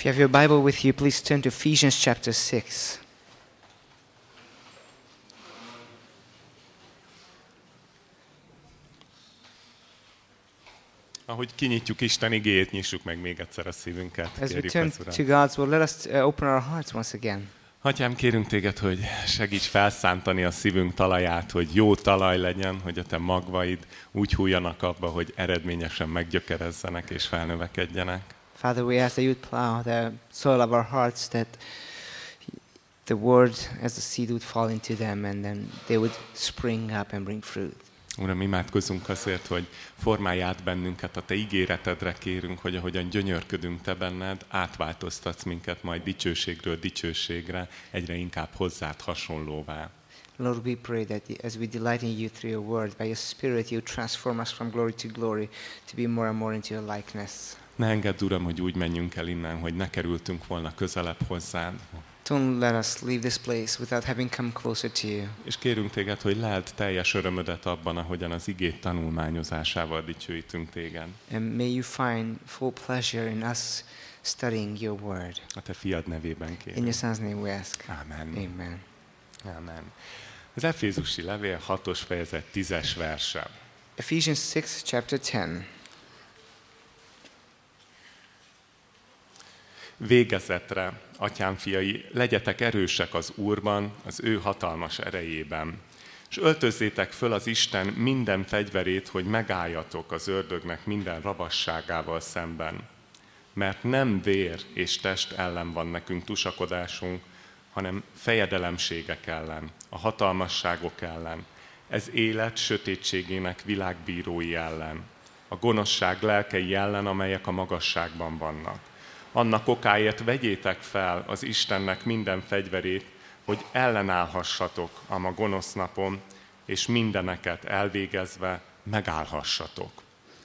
If you have your Bible with you, please turn to Ephesians chapter 6. Ahogy kinyitjuk Isten igéjét, nyissuk meg még egyszer a szívünket. As we turn to God's Word, let us uh, open our hearts once again. Atyám, kérünk téged, hogy segíts felszántani a szívünk talaját, hogy jó talaj legyen, hogy a te magvaid úgy hújjanak abba, hogy eredményesen meggyökerezzenek és felnövekedjenek. Father, we ask that you would plow the soil of our hearts, that the Word as the seed would fall into them, and then they would spring up and bring fruit. Uram, imádkozunk azért, hogy formálj át bennünket a Te ígéretedre kérünk, hogy ahogyan gyönyörködünk Te benned, átváltoztatsz minket majd dicsőségről dicsőségre, egyre inkább hozzád hasonlóvá. Lord, we pray that as we delight in you through your Word, by your Spirit, you transform us from glory to glory to be more and more into your likeness. Ne engedd, Uram, hogy úgy menjünk el innen, hogy ne kerültünk volna közelebb hozzád. Don't let us leave this place without having come closer to you. És kérünk téged, hogy leld teljes örömödet abban, ahogyan az igét tanulmányozásával dicsőítünk téged. And may you find full pleasure in us studying your Word. A te fiad nevében In kérünk. your Son's name we ask. Amen. Amen. Amen. Az Efézusi levél 6-os fejezet 10-es verse. Ephesians 6, chapter 10. Végezetre, atyám fiai, legyetek erősek az Úrban, az ő hatalmas erejében. És öltözzétek föl az Isten minden fegyverét, hogy megálljatok az ördögnek minden rabasságával szemben. Mert nem vér és test ellen van nekünk tusakodásunk, hanem fejedelemségek ellen, a hatalmasságok ellen, ez élet sötétségének világbírói ellen, a gonoszság lelkei ellen, amelyek a magasságban vannak. Annak okáért vegyétek fel az Istennek minden fegyverét, hogy ellenállhassatok a ma gonosz napon, és mindeneket elvégezve megállhassatok.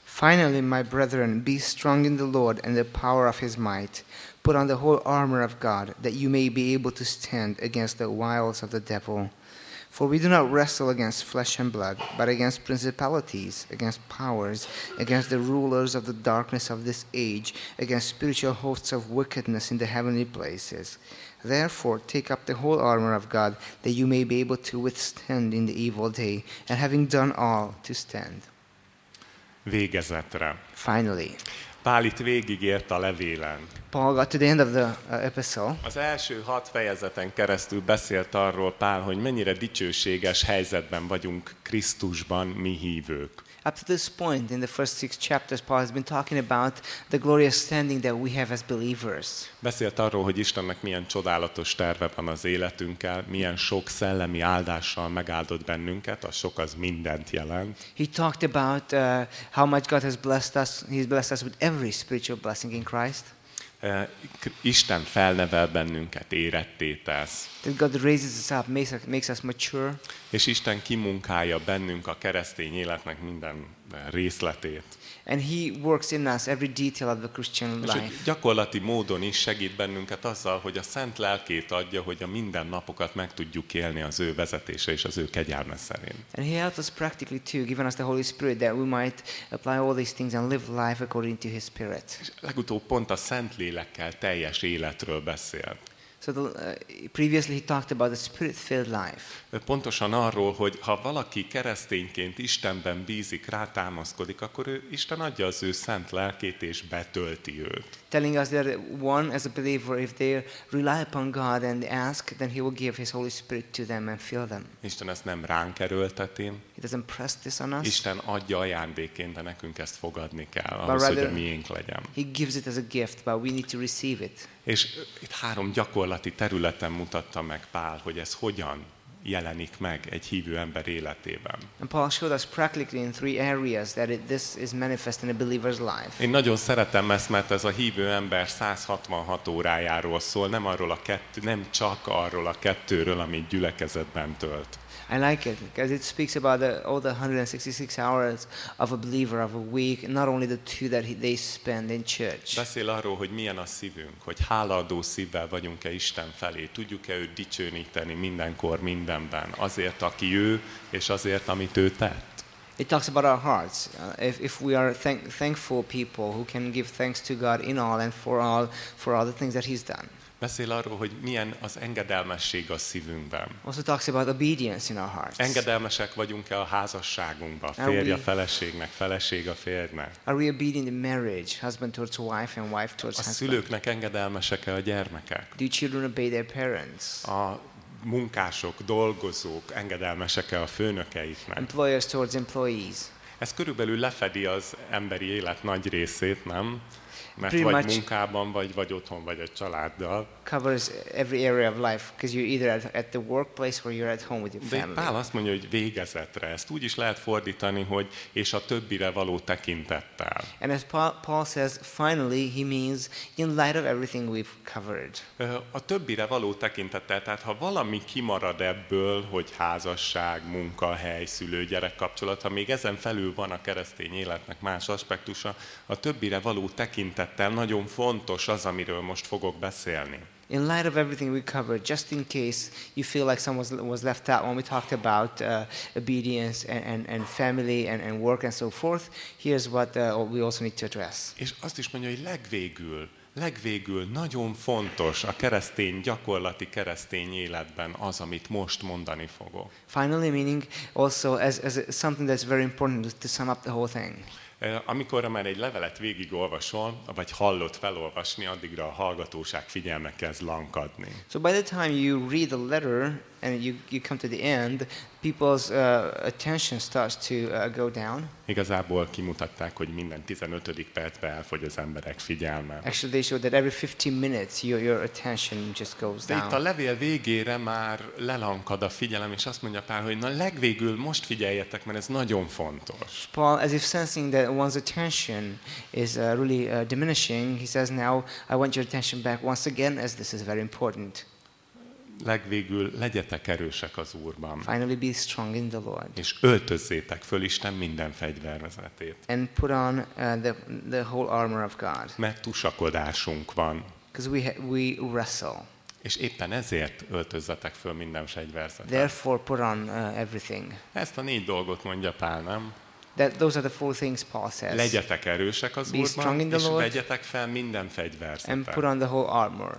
Finally, my brethren, be strong in the Lord and the power of his might. Put on the whole armor of God, that you may be able to stand against the wiles of the devil. For we do not wrestle against flesh and blood, but against principalities, against powers, against the rulers of the darkness of this age, against spiritual hosts of wickedness in the heavenly places. Therefore, take up the whole armor of God, that you may be able to withstand in the evil day, and having done all, to stand. Végezetre. Finally, Pál itt végigért a levélen. Paul got to the end of the uh, epistle. Az első hat fejezeten keresztül beszélt arról Pál, hogy mennyire dicsőséges helyzetben vagyunk Krisztusban mi hívők. Up to this point, in the first six chapters, Paul has been talking about the glorious standing that we have as believers. Beszélt arról, hogy Istennek milyen csodálatos terve van az életünkkel, milyen sok szellemi áldással megáldott bennünket, a sok az mindent jelent. He talked about uh, how much God has blessed us. He's blessed us with every spiritual blessing in Christ. Isten felnevel bennünket, éretté tesz, That God raises us up, makes us, makes us mature, és Isten kimunkálja bennünk a keresztény életnek minden részletét. And He works in us every detail of the Christian És life. gyakorlati módon is segít bennünket azzal, hogy a szent lelkét adja, hogy a mindennapokat meg tudjuk élni az ő vezetése és az ő kegyelme szerint. And He helps us practically too, giving us the Holy Spirit that we might apply all these things and live life according to His Spirit. És legutóbb pont a szent lélekkel teljes életről beszélt. So the, uh, previously he talked about the spirit-filled life. Pontosan arról, hogy ha valaki keresztényként Istenben bízik, rá támaszkodik, akkor ő, Isten adja az ő szent lelkét és betölti őt. telling us that one, as a believer, if they rely upon God and ask, then He will give His Holy Spirit to them and fill them. Isten ezt nem ránk erőlteti, He doesn't press this on us. Isten adja ajándékként, de nekünk ezt fogadni kell, ahhoz, hogy a rather- miénk legyen. He gives it as a gift, but we need to receive it. És itt három gyakorlati területen mutatta meg Pál, hogy ez hogyan jelenik meg egy hívő ember életében. And Paul showed us practically in three areas that it, this is manifest in a believer's life. Én nagyon szeretem ezt, mert ez a hívő ember 166 órájáról szól, nem arról a kettő, nem csak arról a kettőről, amit gyülekezetben tölt. I like it because it speaks about the, all the 166 hours of a believer of a week, not only the two that he, they spend in church. Beszél arról, hogy milyen a szívünk, hogy hálaadó szívvel vagyunk-e Isten felé, tudjuk-e őt dicsőíteni mindenkor, mindenben, azért, aki ő, és azért, amit ő tett. It talks about our hearts. Uh, if, if we are thank, thankful people who can give thanks to God in all and for all for all the things that He's done. Beszél arról, hogy milyen az engedelmesség a szívünkben. Also talks about obedience in our hearts. Engedelmesek vagyunk-e a házasságunkban? Férj a feleségnek, feleség a férjnek. Are we obedient in marriage, husband towards wife and wife towards A husband? szülőknek engedelmesek-e a gyermekek? Do children obey their parents? A munkások, dolgozók engedelmesek-e a főnökeiknek? Employers towards employees? Ez körülbelül lefedi az emberi élet nagy részét, nem? Mert Pretty vagy much. munkában vagy, vagy otthon vagy a családdal. Covers every area of life because you're either at, at the workplace or you're at home with your De family. Pál azt mondja, hogy végezetre. Ezt úgy is lehet fordítani, hogy és a többire való tekintettel. And as Paul, Paul says, finally, he means in light of everything we've covered. A többire való tekintettel, tehát ha valami kimarad ebből, hogy házasság, munkahely, szülő-gyerek kapcsolat, ha még ezen felül van a keresztény életnek más aspektusa, a többire való tekintettel nagyon fontos az, amiről most fogok beszélni. In light of everything we covered, just in case you feel like someone was, left out when we talked about uh, obedience and, and, and family and, and work and so forth, here's what uh, we also need to address. És azt is mondja, hogy legvégül, legvégül nagyon fontos a keresztény, gyakorlati keresztény életben az, amit most mondani fogok. Finally, meaning also as, as something that's very important to sum up the whole thing. Amikor már egy levelet végigolvasol, vagy hallott felolvasni, addigra a hallgatóság figyelme kezd lankadni. So by the time you read the letter and you, you come to the end, people's uh, attention starts to uh, go down. Igazából kimutatták, hogy minden 15. percben elfogy az emberek figyelme. Actually, they show that every 15 minutes your, your attention just goes De itt a down. levél végére már lelankad a figyelem, és azt mondja Pál, hogy na legvégül most figyeljetek, mert ez nagyon fontos. Paul, as if sensing that one's attention is uh, really uh, diminishing, he says, Now I want your attention back once again, as this is very important. Legvégül legyetek erősek az Úrban, Finally, be strong in the Lord. és öltözzétek föl Isten minden fegyvervezetét. And put on uh, the, the whole armor of God. Mert tusakodásunk van, Because we, we wrestle. és éppen ezért öltözzetek föl minden fegyverzetet. Therefore, put on uh, everything. Ezt a négy dolgot mondja Pál, nem? That, those are the four things Paul says. Legyetek erősek az Be strong Úrban, in the és Lord. vegyetek fel minden And fegyverzetet. put on the whole armor.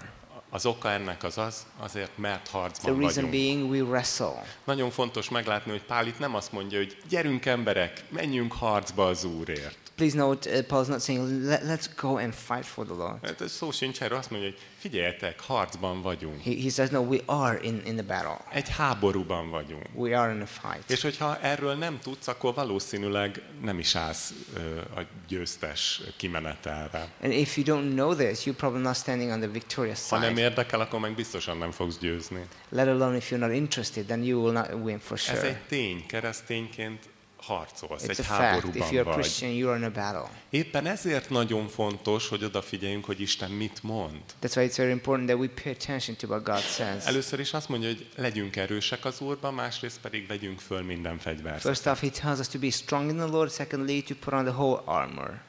Az oka ennek az az, azért mert The harcban reason vagyunk. being we wrestle. Nagyon fontos meglátni, hogy Pál itt nem azt mondja, hogy gyerünk emberek, menjünk harcba az Úrért. Please note, uh, Paul's not saying, Let, let's go and fight for the Lord. Hát ez szó sincs erről, azt mondja, hogy figyeljetek, harcban vagyunk. He, he says, No, we are in, in the battle. Egy háborúban vagyunk. We are in a fight. És hogyha erről nem tudsz, akkor valószínűleg nem is állsz ö, a győztes kimenetelre. And if you don't know this, you're probably not standing on the victorious Ha nem side. érdekel, akkor meg biztosan nem fogsz győzni. Let alone if you're not interested, then you will not win for Ez sure. egy tény, keresztényként harcolsz, It's egy a fact. If háborúban you're a vagy. Christian, you're in a battle. Éppen ezért nagyon fontos, hogy odafigyeljünk, hogy Isten mit mond. That's why it's very important that we pay attention to what God says. Először is azt mondja, hogy legyünk erősek az Úrban, másrészt pedig vegyünk föl minden fegyvert. First off, he tells us to be strong in the Lord. Secondly, to put on the whole armor.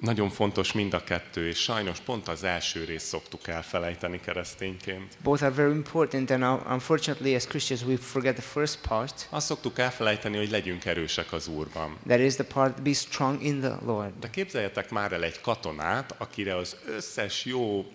Nagyon fontos mind a kettő, és sajnos pont az első részt szoktuk elfelejteni keresztényként. Both are very important, and uh, unfortunately, as Christians, we forget the first part. Azt szoktuk elfelejteni, hogy legyünk erősek az Úrban. That is the part, be strong in the Lord. De képzeljetek már el egy katonát, akire az összes jó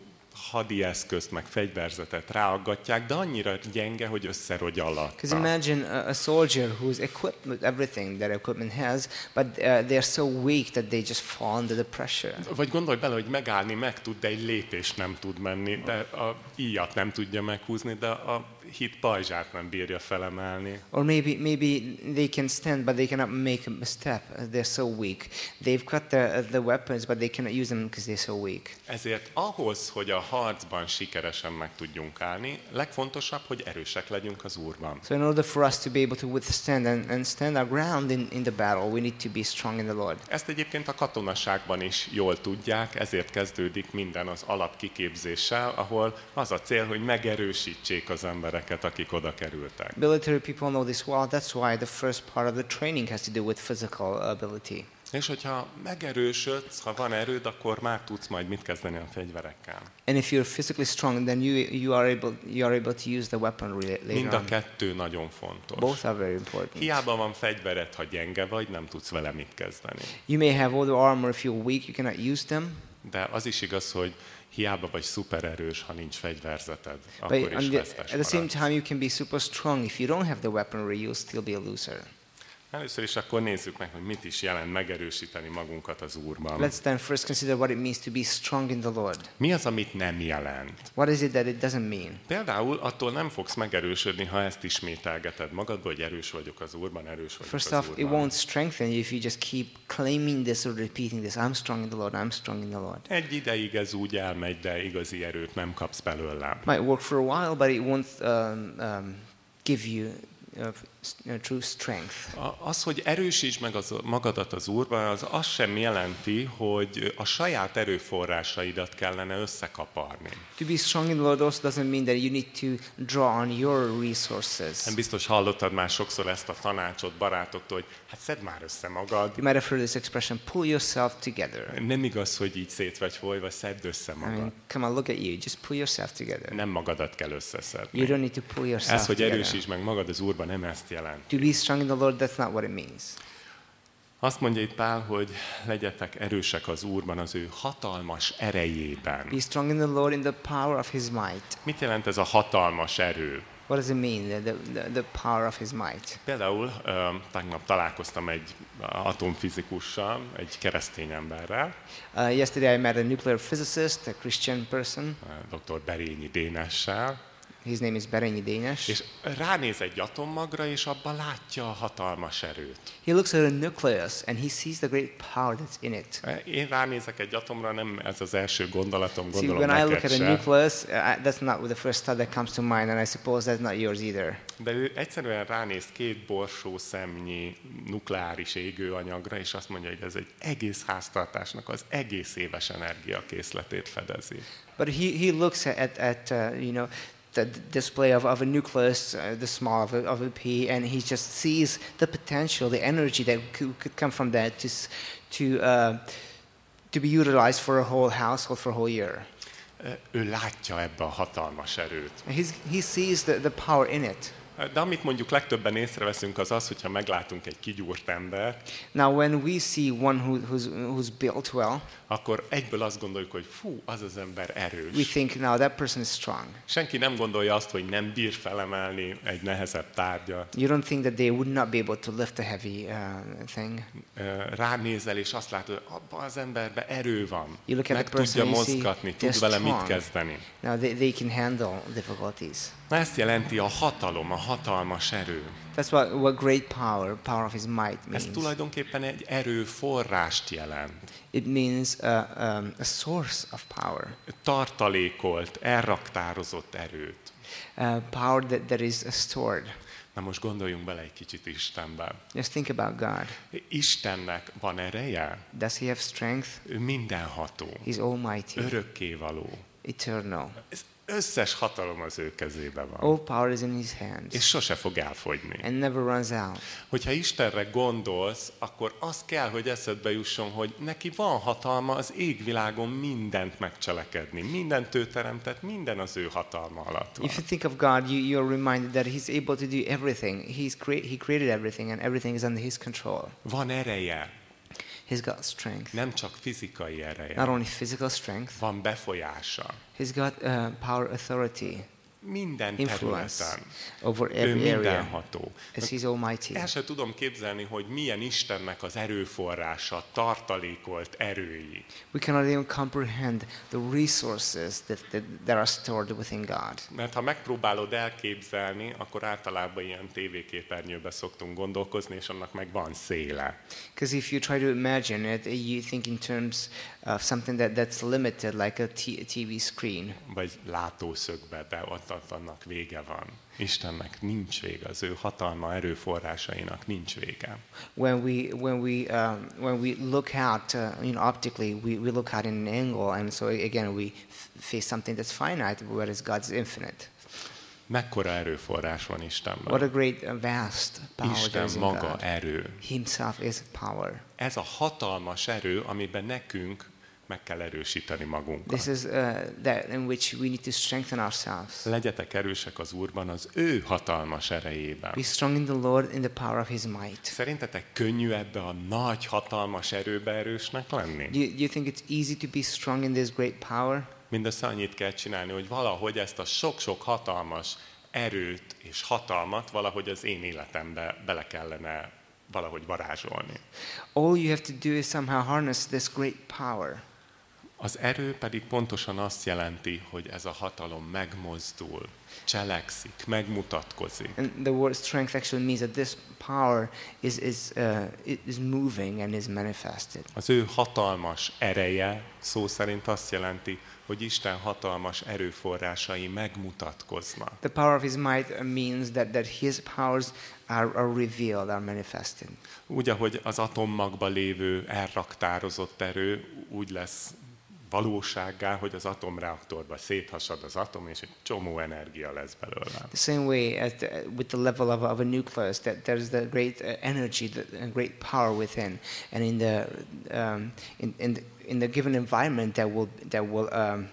hadi eszközt, meg fegyverzetet ráaggatják, de annyira gyenge, hogy összerogy Because imagine a, a soldier who's equipped with everything that equipment has, but uh, they're so weak that they just fall under the pressure. Vagy gondolj bele, hogy megállni meg tud, de egy lépés nem tud menni, de a íjat nem tudja meghúzni, de a hit pajzsát nem bírja felemelni. Or maybe, maybe they can stand, but they cannot make a step. They're so weak. They've got the, the weapons, but they cannot use them because they're so weak. Ezért ahhoz, hogy a harcban sikeresen meg tudjunk állni, legfontosabb, hogy erősek legyünk az Úrban. So in order for us to be able to withstand and, and stand our ground in, in the battle, we need to be strong in the Lord. Ezt egyébként a katonaságban is jól tudják, ezért kezdődik minden az alapkiképzéssel, ahol az a cél, hogy megerősítsék az embereket, akik oda kerültek. Military people know this well. That's why the first part of the training has to do with physical ability. És hogyha megerősödsz, ha van erőd, akkor már tudsz majd mit kezdeni a fegyverekkel. And if you're physically strong, then you, you, are able, you are able to use the weaponry la- Mind later a on. kettő nagyon fontos. Both are very important. Hiába van fegyvered, ha gyenge vagy, nem tudsz vele mit kezdeni. You may have all the armor if you're weak, you cannot use them. De az is igaz, hogy hiába vagy szupererős, ha nincs fegyverzeted, akkor But is on the, vesztes at the same time, you can be super strong. If you don't have the weaponry, you'll still be a loser. Először is akkor nézzük meg, hogy mit is jelent megerősíteni magunkat az Úrban. Let's then first consider what it means to be strong in the Lord. Mi az, amit nem jelent? What is it that it doesn't mean? Például attól nem fogsz megerősödni, ha ezt ismételgeted magadba, hogy erős vagyok az Úrban, erős vagyok First az off, it Úrban. won't strengthen you if you just keep claiming this or repeating this. I'm strong in the Lord. I'm strong in the Lord. Egy ideig ez úgy elmegy, de igazi erőt nem kapsz belőle. Might work for a while, but it won't um, um, give you uh, true strength. Az, hogy erősítsd meg az, magadat az Úrban, az azt sem jelenti, hogy a saját erőforrásaidat kellene összekaparni. To be strong in the Lord also doesn't mean that you need to draw on your resources. Nem biztos hallottad már sokszor ezt a tanácsot barátoktól, hogy hát szedd már össze magad. You might have heard this expression, pull yourself together. Nem igaz, hogy így szét vagy folyva, szedd össze I magad. mean, come on, look at you. Just pull yourself together. Nem magadat kell You összeszedni. don't need to pull yourself Ez, hogy erősítsd meg magad az Úrban, nem ezt jelent. To be strong in the Lord, that's not what it means. Azt mondja itt Pál, hogy legyetek erősek az Úrban az ő hatalmas erejében. Be strong in the Lord in the power of His might. Mit jelent ez a hatalmas erő? What does it mean, the, the, the power of His might? Például ö, tegnap találkoztam egy atomfizikussal, egy keresztény emberrel, Uh, yesterday I met a nuclear physicist, a Christian person. ö, dr. Berényi Dénessel, His name is Berenyi Danish. és ránéz egy atommagra, és abban látja a hatalmas erőt. He looks at a nucleus and he sees the great power that's in it. Én ránézek egy atomra, nem ez az első gondolatom, See, gondolom when I look at a nucleus, that's not the first thought that comes to mind, and I suppose that's not yours either. De ő egyszerűen ránéz két borsó szemnyi nukleáris égőanyagra, és azt mondja, hogy ez egy egész háztartásnak az egész éves energiakészletét fedezi. But he, he looks at, at, at uh, you know, the display of, of a nucleus, uh, the small of a, of a pea, and he just sees the potential, the energy that could, could come from that to, to, uh, to be utilized for a whole household for a whole year. Ő látja ebbe a hatalmas erőt. He's, he sees the, the power in it. De amit mondjuk legtöbben észreveszünk az az, hogyha meglátunk egy kigyúrt embert, Now, when we see one who, who's, who's built well, akkor egyből azt gondoljuk, hogy fú, az az ember we erős. think, now that person is strong. Senki nem gondolja azt, hogy nem bír felemelni egy nehezebb tárgyat. You don't think that they would not be able to lift a heavy uh, thing. Ránézel, és azt látod, hogy abban az emberben erő van. You look at Meg the person, tudja mozgatni, tud vele mit kezdeni. Now, they, they can handle difficulties. Na ezt jelenti a hatalom, a hatalmas erő. That's what, what great power, power of his might Ez means. tulajdonképpen egy erőforrást jelent. It means uh, um, a source of power, Tartalékolt, elraktározott erőt. uh, power that, that is stored. Na most gondoljunk bele egy kicsit Istenbe. Just think about God. Istennek van ereje? Does he have strength? Ő mindenható, He's almighty, örökkévaló. eternal. Ez összes hatalom az ő kezében van. All power is in his hands És sose fog elfogyni. and never runs out. Hogyha Istenre gondolsz, akkor az kell, hogy eszedbe jusson, hogy neki van hatalma az égvilágon mindent megcselekedni. Mindent ő teremtett, minden az ő hatalma alatt van. If you think of God, you, you're reminded that he's able to do everything. He's crea- he created everything and everything is under his control. Van ereje, He's got strength. nem csak fizikai Not ereje. only physical strength, Van befolyása. he's got uh, power, authority, Minden területen. over Ő every area. mindenható. As he's almighty. El sem tudom képzelni, hogy milyen Istennek az erőforrása, tartalékolt erői. We cannot even comprehend the resources that, that, that are stored within God. Mert ha megpróbálod elképzelni, akkor általában ilyen tévéképernyőbe szoktunk gondolkozni, és annak meg van széle. Because if you try to imagine it, you think in terms of something that, that's limited, like a TV screen. Vagy látószögbe, de annak vége van. Istennek nincs vége, az ő hatalma erőforrásainak nincs vége. When we, when we, um, when we look out, uh, you know, optically, we, we look out in an angle, and so again, we face something that's finite, whereas God's infinite. Mekkora erőforrás van What Istenben? a great, uh, vast power Isten maga God. erő. Himself is power. Ez a hatalmas erő, amiben nekünk meg kell erősíteni magunkat. This is uh, that in which we need to strengthen ourselves. Legyetek erősek az Úrban az ő hatalmas erejében. Be strong in the Lord in the power of His might. Szerintetek könnyű ebbe a nagy, hatalmas erőbe erősnek lenni? Do you, do you think it's easy to be strong in this great power? Mindössze annyit kell csinálni, hogy valahogy ezt a sok-sok hatalmas erőt és hatalmat valahogy az én életembe bele kellene valahogy varázsolni. All you have to do is somehow harness this great power. Az erő pedig pontosan azt jelenti, hogy ez a hatalom megmozdul, cselekszik, megmutatkozik. And the word strength actually means that this power is, is, uh, is moving and is manifested. Az ő hatalmas ereje szó szerint azt jelenti, hogy Isten hatalmas erőforrásai megmutatkoznak. The power of His might means that, that His powers are, are revealed, are manifested. Úgy, ahogy az atommagban lévő elraktározott erő úgy lesz valósággá, hogy az atomreaktorba széthasad az atom, és egy csomó energia lesz belőle. The same way as the, with the level of, of a nucleus, that there's the great uh, energy, the great power within, and in the um, in, in, the, in the given environment that will that will um.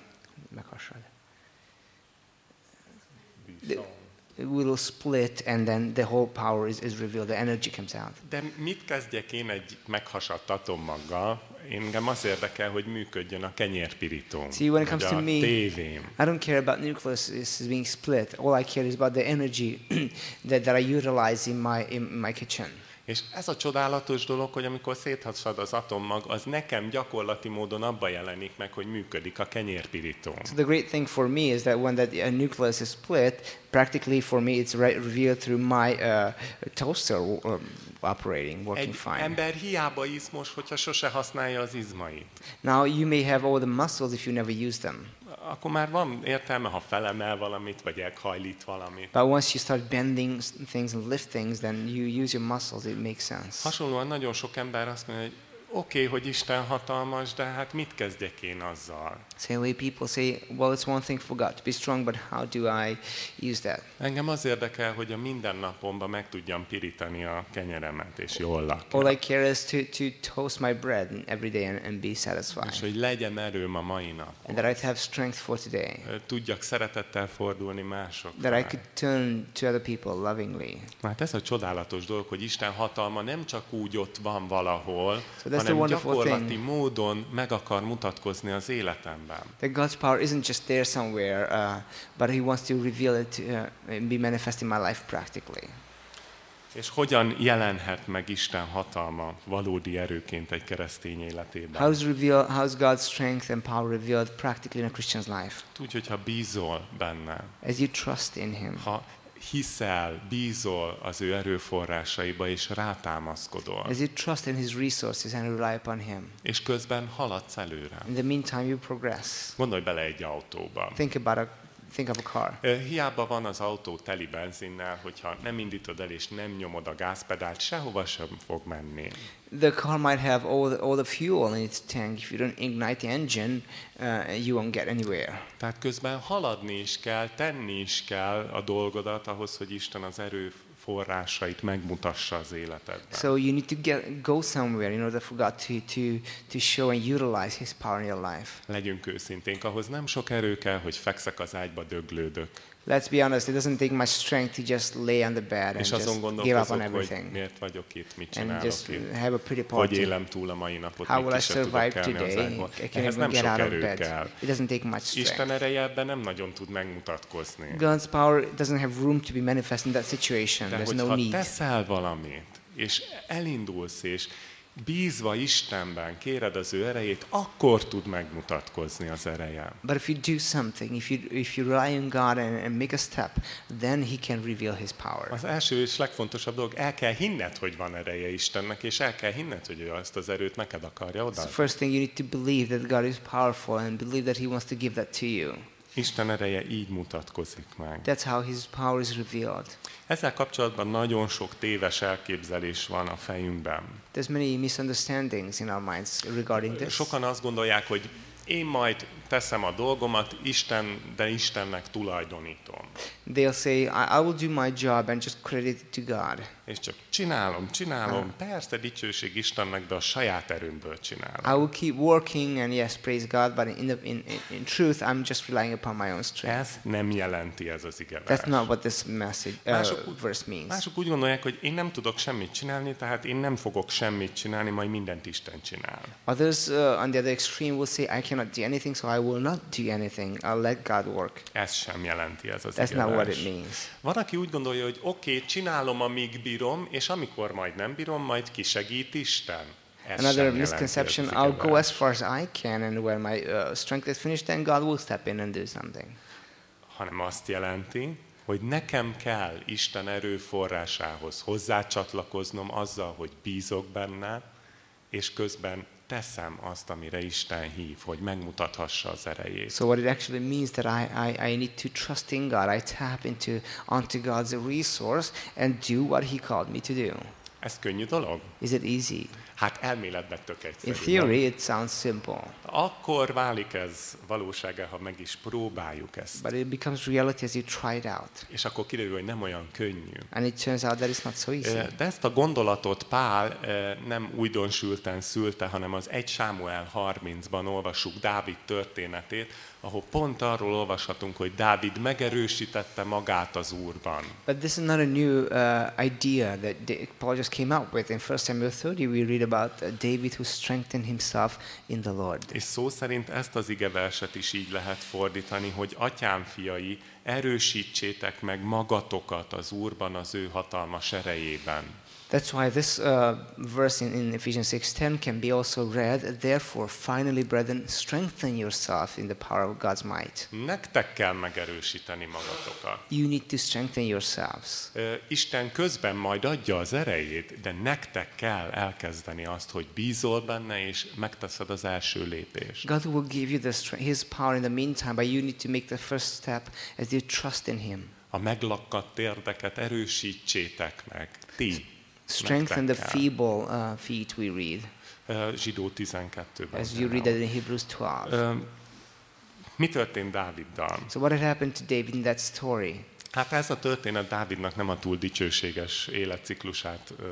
The- will split, and then the whole power is, is revealed. The energy comes out. De mit kezdjek én egy meghasadt atommaggal? Engem az érdekel, hogy működjön a kenyérpirítóm, See, when it comes to me- tévém. I don't care about nucleus is being split. All I care is about the energy that, that I utilize in my in my kitchen. És ez a csodálatos dolog, hogy amikor széthasad az atommag, az nekem gyakorlati módon abba jelenik meg, hogy működik a kenyérpirítóm. So the great thing for me is that when that uh, nucleus is split, practically for me it's re- revealed through my uh, toaster um, operating, working Egy fine. ember hiába izmos, hogyha sose használja az izmait. Now you may have all the muscles if you never use them, Akkor már van értelme, ha felemel valamit, vagy meghajlít valamit. but once you start bending things and lift things, then you use your muscles. It makes sense. Hasonlóan nagyon sok ember azt mondja, hogy oké, okay, hogy Isten hatalmas, de hát mit kezdjek én azzal? Way people say, well, it's one thing for God to be strong, but how do I use that? Engem az érdekel, hogy a mindennapomban meg tudjam pirítani a kenyeremet, és jól All lakjak. I care is to, to toast my bread every day and, and be És satisfied, hogy legyen erőm a mai nap. and that I have strength for today, Tudjak szeretettel fordulni mások. that I could turn to other people lovingly. Hát ez a csodálatos dolog, hogy Isten hatalma nem csak úgy ott van valahol, So hanem gyakorlati thing. módon meg akar mutatkozni az életemben. That God's power isn't just there somewhere, uh, but He wants to reveal it uh, and be manifest in my life practically. És hogyan jelenhet meg Isten hatalma valódi erőként egy keresztény életében? How's, reveal, how's God's strength and power revealed practically in a Christian's life? Úgy, hogyha bízol benne, As you trust in Him, ha hiszel, bízol az ő erőforrásaiba, és rátámaszkodol, as you trust in His resources and rely upon Him. és közben haladsz előre. In the meantime, you progress. Gondolj bele egy autóba. Think about a, think of a car. Hiába van az autó teli benzinnel, hogyha nem indítod el és nem nyomod a gázpedált, sehova sem fog menni. The car might have all the, all the fuel in its tank. If you don't ignite the engine, uh, you won't get anywhere. Tehát közben haladni is kell, tenni is kell a dolgodat ahhoz, hogy Isten az erő forrásait megmutassa az életedben. So you need to get, go somewhere in order for God to, to, to show and utilize His power in your life. Legyünk őszinténk, ahhoz nem sok erő kell, hogy fekszek az ágyba, döglődök. Let's be honest, it doesn't take much strength to just lay on the bed and just give up on gondolkozok, hogy everything miért vagyok itt, mit and csinálok just itt. have a pretty Hogy party. élem túl a mai napot, How will I survive today? I can't Ehhez nem get sok out of erő bed. kell. It doesn't take much strength. Isten ereje ebben nem nagyon tud megmutatkozni. God's power doesn't have room to be manifest in that situation. De There's no hogyha need. teszel valamit, és elindulsz, és bízva Istenben kéred az ő erejét, akkor tud megmutatkozni az ereje. But if you do something, if you, if you rely on God and, and make a step, then He can reveal His power. Az első és legfontosabb dolog, el kell hinned, hogy van ereje Istennek, és el kell hinned, hogy ő azt az erőt neked akarja oda. the first thing you need to believe that God is powerful and believe that He wants to give that to you. Isten ereje így mutatkozik meg. That's how His power is revealed. Ezzel kapcsolatban nagyon sok téves elképzelés van a fejünkben. There's many misunderstandings in our minds regarding this. Sokan azt gondolják, hogy én majd teszem a dolgomat, Isten, de Istennek tulajdonítom. They'll say, I, I will do my job and just credit it to God. És csak csinálom, csinálom, persze dicsőség Istennek, de a saját erőmből csinálom. I will keep working and yes, praise God, but in, the, in, in, truth, I'm just relying upon my own strength. Ezt nem jelenti ez az ige That's not what this message uh, Mások úgy- verse means. Mások úgy gondolják, hogy én nem tudok semmit csinálni, tehát én nem fogok semmit csinálni, majd mindent Isten csinál. Others uh, on the other extreme will say, I cannot do anything, so I will not do anything. I'll let God work. Ez sem jelenti ez az That's not what it means. Van, aki úgy gondolja, hogy oké, okay, csinálom, amíg bírom, és amikor majd nem bírom, majd kisegít Isten. Ez Another misconception, I'll go as far as I can, and when my uh, strength is finished, then God will step in and do something. hanem azt jelenti, hogy nekem kell Isten erőforrásához hozzácsatlakoznom azzal, hogy bízok benne, és közben teszem azt, amire Isten hív, hogy megmutathassa az erejét. So what it actually means that I, I, I need to trust in God. I tap into onto God's resource and do what He called me to do. Ez könnyű dolog? Is it easy? Hát elméletben tök In egyszerű. theory, it sounds simple, Akkor válik ez valóságá, ha meg is próbáljuk ezt. but it becomes reality as you try it out, És akkor kiderül, hogy nem olyan könnyű. and it turns out that it's not so easy. De ezt a gondolatot Pál nem újdonsülten szülte, hanem az 1 Sámuel 30-ban olvassuk Dávid történetét, ahol pont arról olvashatunk, hogy Dávid megerősítette magát az Úrban. But this is not a new uh, idea that Paul just came up with. In 1 Samuel 30, we read about uh, David who strengthened himself in the Lord. És szó szerint ezt az igeverset is így lehet fordítani, hogy atyám fiai, erősítsétek meg magatokat az Úrban az ő hatalmas erejében. That's why this uh, verse in, in Ephesians 6:10 can be also read. Therefore, finally, brethren, strengthen yourself in the power of God's might. Nektek kell megerősíteni magatokat. You need to strengthen yourselves. Ö, Isten közben majd adja az erejét, de nektek kell elkezdeni azt, hogy bízol benne, és megteszed az első lépést. God will give you the strength, His power in the meantime, but you need to make the first step as you trust in Him. A meglakadt érdeket erősítsétek meg. Ti. Strengthen the feeble uh, feet, we read, Ö, Zsidó 12-ben. as you read that in Hebrews 12. Ö, Mi történt Dáviddal? So what had happened to David in that story? Hát ez a történet Dávidnak nem a túl dicsőséges életciklusát ö,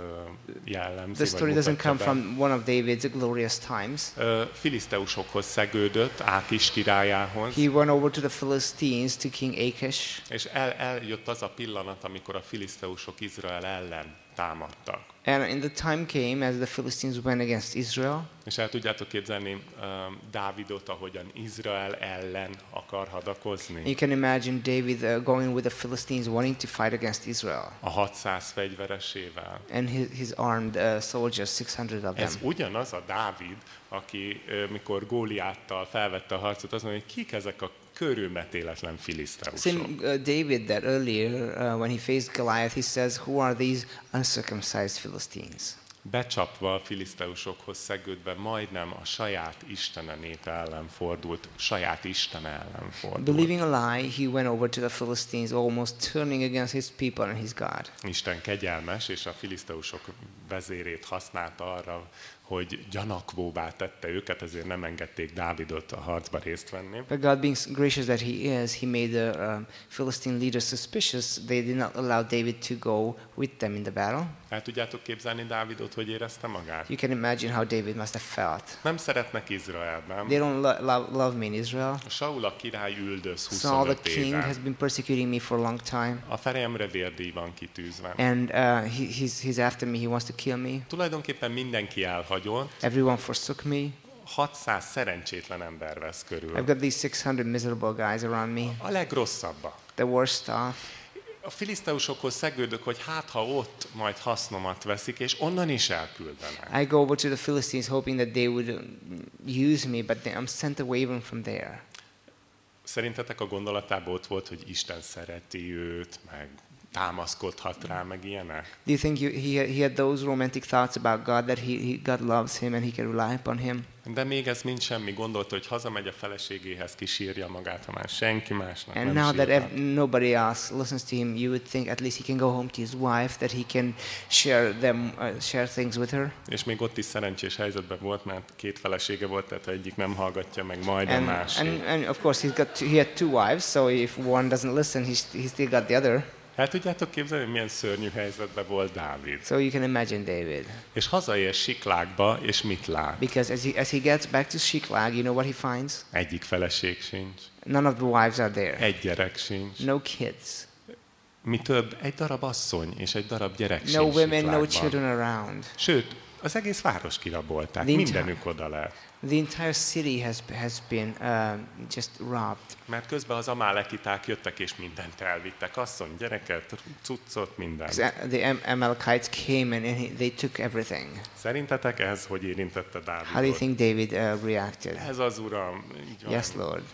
jellemzi. The story doesn't come be. from one of David's glorious times. Ö, Filiszteusokhoz szegődött, Ákis királyához, He went over to the Philistines, to King Achish, és el, eljött az a pillanat, amikor a filiszteusok Izrael ellen támadtak. And in the time came as the Philistines went against Israel. És el tudjátok képzelni um, Dávidot, ahogyan Izrael ellen akar hadakozni? You can imagine David uh, going with the Philistines, wanting to fight against Israel, A 600 fegyveresével. and his, his armed uh, soldiers, 600 of them. Ez ugyanaz a Dávid, aki ö, mikor Góliáttal felvette a harcot, azt mondja, hogy kik ezek a körülmetéletlen filiszteusok. Uh, David that earlier, uh, when he faced Goliath, he says, Who are these uncircumcised Philistines? Becsapva a filiszteusokhoz szegődve majdnem a saját Istene népe ellen fordult, saját Istene ellen fordult. Believing a lie, he went over to the Philistines, almost turning against his people and his God. Isten kegyelmes, és a filiszteusok vezérét használta arra, hogy gyanakvóvá tette őket, ezért nem engedték Dávidot a harcba részt venni. But God, being gracious that He is, He made the um, Philistine leaders suspicious. They did not allow David to go with them in the battle. El tudjátok képzelni Dávidot, hogy érezte magát? You can imagine how David must have felt. Nem szeretnek Izraelben. They don't lo- lo- love me in Israel. Saul a király üldöz Saul the 25 king éve. has been persecuting me for a long time, A fejemre vérdíj van kitűzve. and uh, he, he's, he's after me. He wants to kill me. Tulajdonképpen mindenki elhagyott, Everyone forsook me. 600 szerencsétlen ember vesz körül. I've got these 600 miserable guys around me. A legrosszabbak. The worst stuff. A filiszteusokhoz szegődök, hogy hát ha ott majd hasznomat veszik, és onnan is elküldenek. I go over to the Philistines hoping that they would um, use me, but I'm sent away even from there. Szerintetek a gondolatában ott volt, hogy Isten szereti őt, meg támaszkodhat rá, meg ilyenek. Do you think you, he, he had those romantic thoughts about God that he, he, God loves him and he can rely upon him? De még ez mind semmi. Gondolta, hogy hazamegy a feleségéhez, kisírja magát, ha már senki másnak And nem now that sírhat. ev- nobody else listens to him, you would think at least he can go home to his wife, that he can share them, uh, share things with her. És még ott is szerencsés helyzetben volt, mert két felesége volt, tehát ha egyik nem hallgatja meg, majd a And, másik. and, and of course, he's got two, he had two wives, so if one doesn't listen, he's, he still got the other. El tudjátok képzelni, milyen szörnyű helyzetben volt Dávid. So you can imagine David. És hazaér Siklákba, és mit lát? Because as he, as he gets back to Shiklag, you know what he finds? Egyik feleség sincs, None of the wives are there. egy gyerek sincs. No kids. Mi több, egy darab asszony és egy darab gyerek No sincs women, no Siklágban. children around. Sőt, az egész város kirabolták, mindenük oda lett. The entire city has, has been uh, just robbed. Mert közben az amálekiták jöttek és mindent elvittek. Asszony, gyereket, cuccot, minden. 'Cause, uh, The Am- Amalekites came and, and he, they took everything. Szerintetek ez hogy érintette How do you Dávidot? think David uh, reacted? Ez az uram. Így van. Yes, Lord.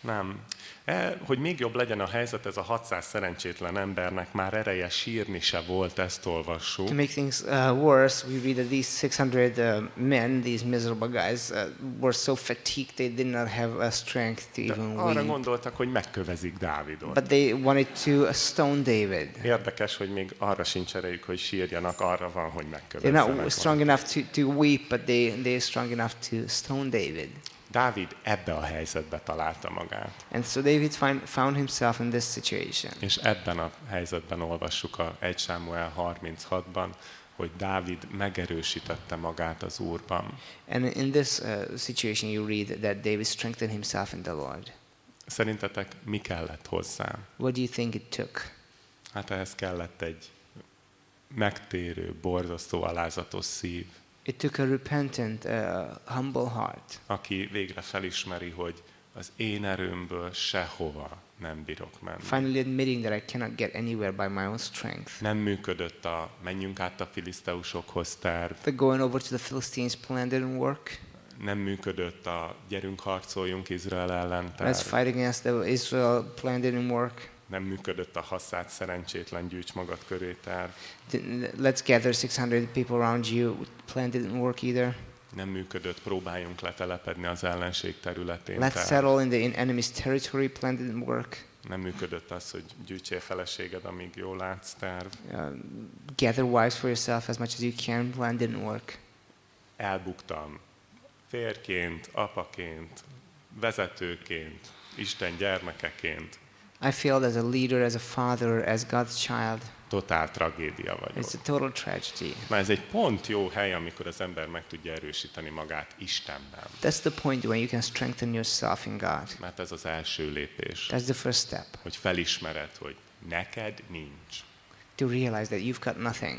Nem. E, hogy még jobb legyen a helyzet, ez a 600 szerencsétlen embernek már ereje sírni se volt, ezt olvassuk. To make things uh, worse, we read that these 600 uh, men, these miserable guys, uh, were so fatigued they did not have uh, strength to De even arra weep. gondoltak, hogy megkövezik Dávidot. But they wanted to stone David. Érdekes, hogy még arra sincs erejük, hogy sírjanak, arra van, hogy They're megkövezzenek. not strong enough to, to weep, but they, they're strong enough to stone David. Dávid ebbe a helyzetbe találta magát. And so David find, found himself in this situation. És ebben a helyzetben olvassuk a 1 Sámuel 36-ban, hogy Dávid megerősítette magát az Úrban. And in this uh, situation, you read that David strengthened himself in the Lord. Szerintetek mi kellett hozzá? What do you think it took? Hát ehhez kellett egy megtérő, borzasztó, alázatos szív, It took a repentant, uh, humble heart aki végre felismeri, hogy az én erőmből sehova nem bírok menni. finally admitting that I cannot get anywhere by my own strength. Nem működött a menjünk át a filiszteusokhoz terv, The going over to the Philistines plan didn't work. nem működött a gyerünk harcoljunk Izrael ellen Let's terv, fight against the Israel plan didn't work. Nem működött a hasszát szerencsétlen gyűjts magad köré Didn't- Let's gather 600 people around you. Plan didn't work either. nem működött próbáljunk letelepedni az ellenség területén Let's terv, settle in the in enemy's territory. Plan didn't work. nem működött az, hogy gyűjtsél feleséged, amíg jól látsz terv, Uh, gather wives for yourself as much as you can. Plan didn't work. elbuktam férként, apaként, vezetőként, Isten gyermekeként, I failed as a leader, as a father, as God's child. totál tragédia vagyok. It's a total tragedy. Na ez egy pont jó hely, amikor az ember meg tudja erősíteni magát Istenben. That's the point when you can strengthen yourself in God. Mert ez az első lépés, That's the first step. hogy felismered, hogy neked nincs. To realize that you've got nothing.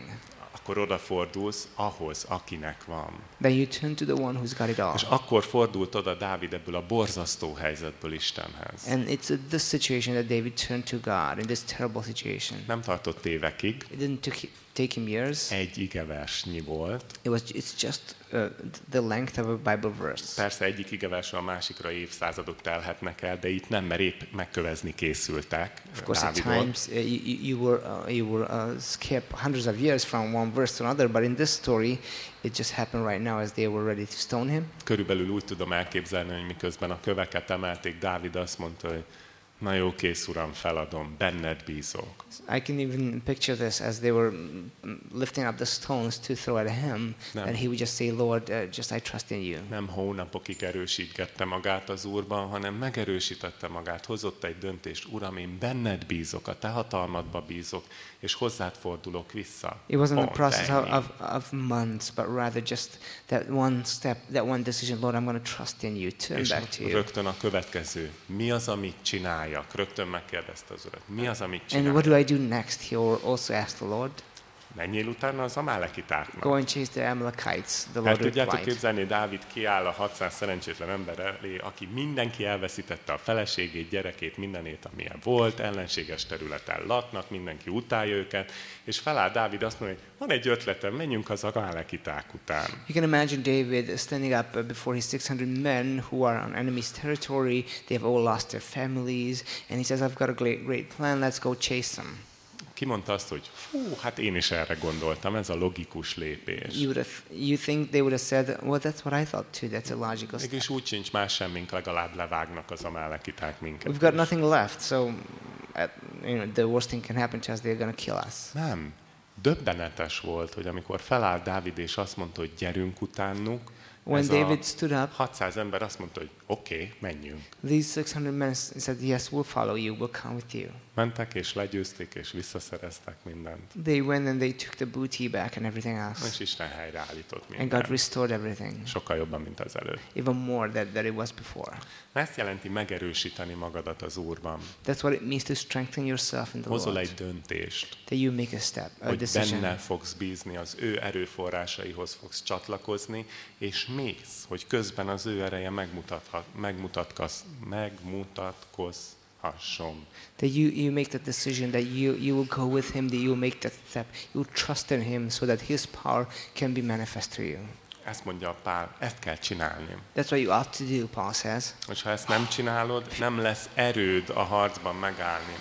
Akkor odafordulsz ahhoz, akinek van. Then you turn to the one who's got it all. És akkor fordult oda Dávid ebből a borzasztó helyzetből Istenhez. And it's uh, this situation that David turned to God in this terrible situation. Nem tartott évekig, It didn't took, take him years. egy igeversnyi volt. It was it's just uh, the length of a Bible verse. Persze egyik igeversről a másikra évszázadok telhetnek el, de itt nem, mert épp megkövezni készültek Of course, at Dávidot. times uh, you, you were uh, you were uh, skip hundreds of years from one verse to another, but in this story, it just happened right now as they were ready to stone him. Körülbelül úgy tudom elképzelni, hogy miközben a köveket emelték, Dávid azt mondta, hogy na jó, kész uram, feladom, benned bízok. I can even picture this as they were lifting up the stones to throw at him, No. and he would just say, "Lord, uh, just I trust in you." Nem hónapokig erősítgette magát az Úrban, hanem megerősítette magát, hozott egy döntést, Uram, én benned bízok, a te hatalmadba bízok, és hozzád fordulok vissza. It wasn't a Pont process of, ennyi. of, of months, but rather just that one step, that one decision. Lord, I'm going to trust in you. Turn És back to you. rögtön a következő. Mi az, amit csináljak? Rögtön megkérdezte az urat. Mi az, amit And what csináljak? do I do next? He al- also asked the Lord. Menjél utána az amálekitáknak. Go and chase the Amalekites. The El Lord tudjátok replied. képzelni, Dávid kiáll a 600 szerencsétlen ember elé, aki mindenki elveszítette a feleségét, gyerekét, mindenét, amilyen volt, ellenséges területen laknak, mindenki utálja őket, és feláll Dávid azt mondja, hogy van egy ötletem, menjünk az amálekiták után. You can imagine David standing up before his 600 men who are on enemy's territory. They've all lost their families. And he says, I've got a great, great plan. Let's go chase them. Ki mondta azt, hogy fú, hát én is erre gondoltam, ez a logikus lépés. You would have, you think they would have said, well, that's what I thought too. That's a logical step. Mégis úgy sincs más semmink, legalább levágnak az amálekiták minket. We've got nothing left, so uh, you know, the worst thing can happen to us. They're to kill us. Nem. Döbbenetes volt, hogy amikor felállt Dávid és azt mondta, hogy gyerünk utánuk, When ez David a stood up, 600 ember azt mondta, hogy oké, okay, menjünk. these 600 men said, yes, we'll follow you. We'll come with you. Mentek és legyőzték és visszaszereztek mindent. They went and they took the booty back and everything És else. Isten helyreállított And God mindent. restored everything, Sokkal jobban, mint az előtt. even more than, than it was before. Ezt jelenti megerősíteni magadat az Úrban. That's what it means to strengthen yourself in the Hozol Lord. egy döntést, That you make a step, a hogy decision. benne fogsz bízni, az ő erőforrásaihoz fogsz csatlakozni, és mész, hogy közben az ő ereje megmutathat, megmutatkoz, megmutatkozhasson. That you, you make that decision that you, you will go with him, that you will make that step. You will trust in him so that his power can be manifest through you. Ezt mondja Pál, ezt kell csinálni. That's what you ought to do, Paul says. És ha ezt nem csinálod, nem lesz erőd a harcban megállni.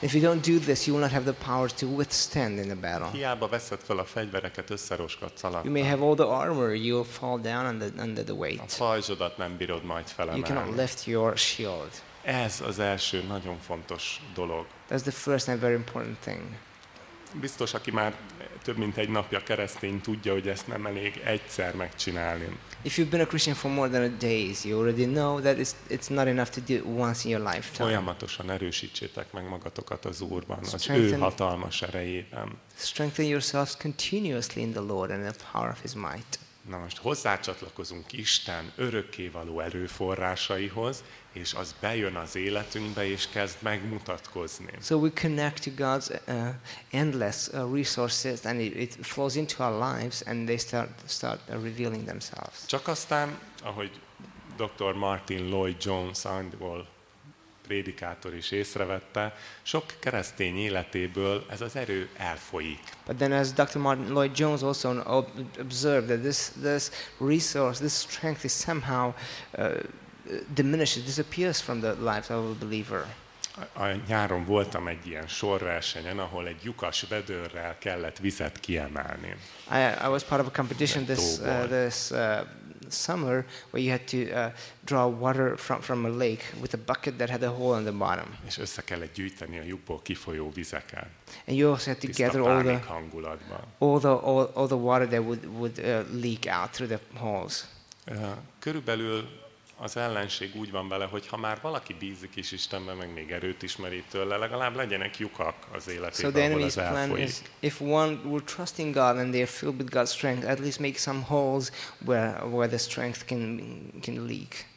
If you don't do this, you will not have the power to withstand in the battle. Hiába veszed fel a fegyvereket, összeroskadsz You may have all the armor, you will fall down under, under the A weight. pajzsodat nem bírod majd You cannot lift your shield. Ez az első nagyon fontos dolog. That's the first and very important thing. Biztos, aki már több mint egy napja keresztény, tudja, hogy ezt nem elég egyszer megcsinálni. If you've been a Christian for more than a days, you already know that it's, it's not enough to do it once in your lifetime. Folyamatosan erősítsétek meg magatokat az Úrban, az ő hatalmas erejében. Strengthen yourselves continuously in the Lord and the power of His might. Na most hozzácsatlakozunk Isten örökkévaló erőforrásaihoz, és az bejön az életünkbe, és kezd megmutatkozni. So we connect to God's uh, endless uh, resources, and it, it flows into our lives, and they start start uh, revealing themselves. Csak aztán, ahogy dr. Martin Lloyd Jones, angol prédikátor is észrevette, sok keresztény életéből ez az erő elfolyik. But then, as Dr. Martin Lloyd Jones also ob- observed, that this this resource, this strength is somehow uh, diminishes, disappears from the life of a believer. A nyáron voltam egy ilyen sorversenyen, ahol egy lyukas vedőrrel kellett vizet kiemelni. I, I was part of a competition this uh, this uh, summer where you had to uh, draw water from, from a lake with a bucket that had a hole in the bottom, És össze kellett gyűjteni a lyukból kifolyó vizeket. and you also had to Tiszta gather all the all the all, all the water that would would uh, leak out through the holes. Ö, Körülbelül az ellenség úgy van vele, hogy ha már valaki bízik is Istenben, meg még erőt ismerít tőle, legalább legyenek lyukak az So életében, the ahol az elfolyik. is if one will trust in God and they're filled with God's strength, at least make some holes where where the strength can can leak.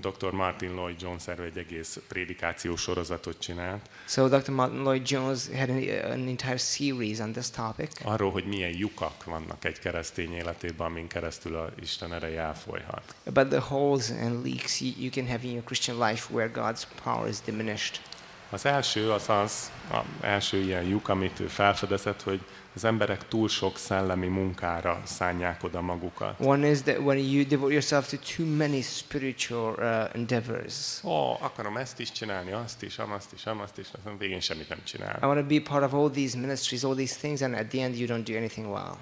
Dr. Martin Lloyd Jones erről egy egész prédikáció sorozatot csinált, So Dr. Martin Lloyd Jones had an, an entire series on this topic. arról, hogy milyen lyukak vannak egy keresztény életében, amin keresztül a Isten ereje elfolyhat. about the holes and leaks you can have in your Christian life where God's power is diminished. Az első az az, az első ilyen lyuk, amit ő felfedezett, hogy az emberek túl sok szellemi munkára szánják oda magukat. One is that when you devote yourself to too many spiritual uh, endeavors. Ó, oh, akarom ezt is csinálni, azt is, amazt is, amazt is, aztán végén semmit nem csinál. I want to be part of all these ministries, all these things, and at the end you don't do anything well.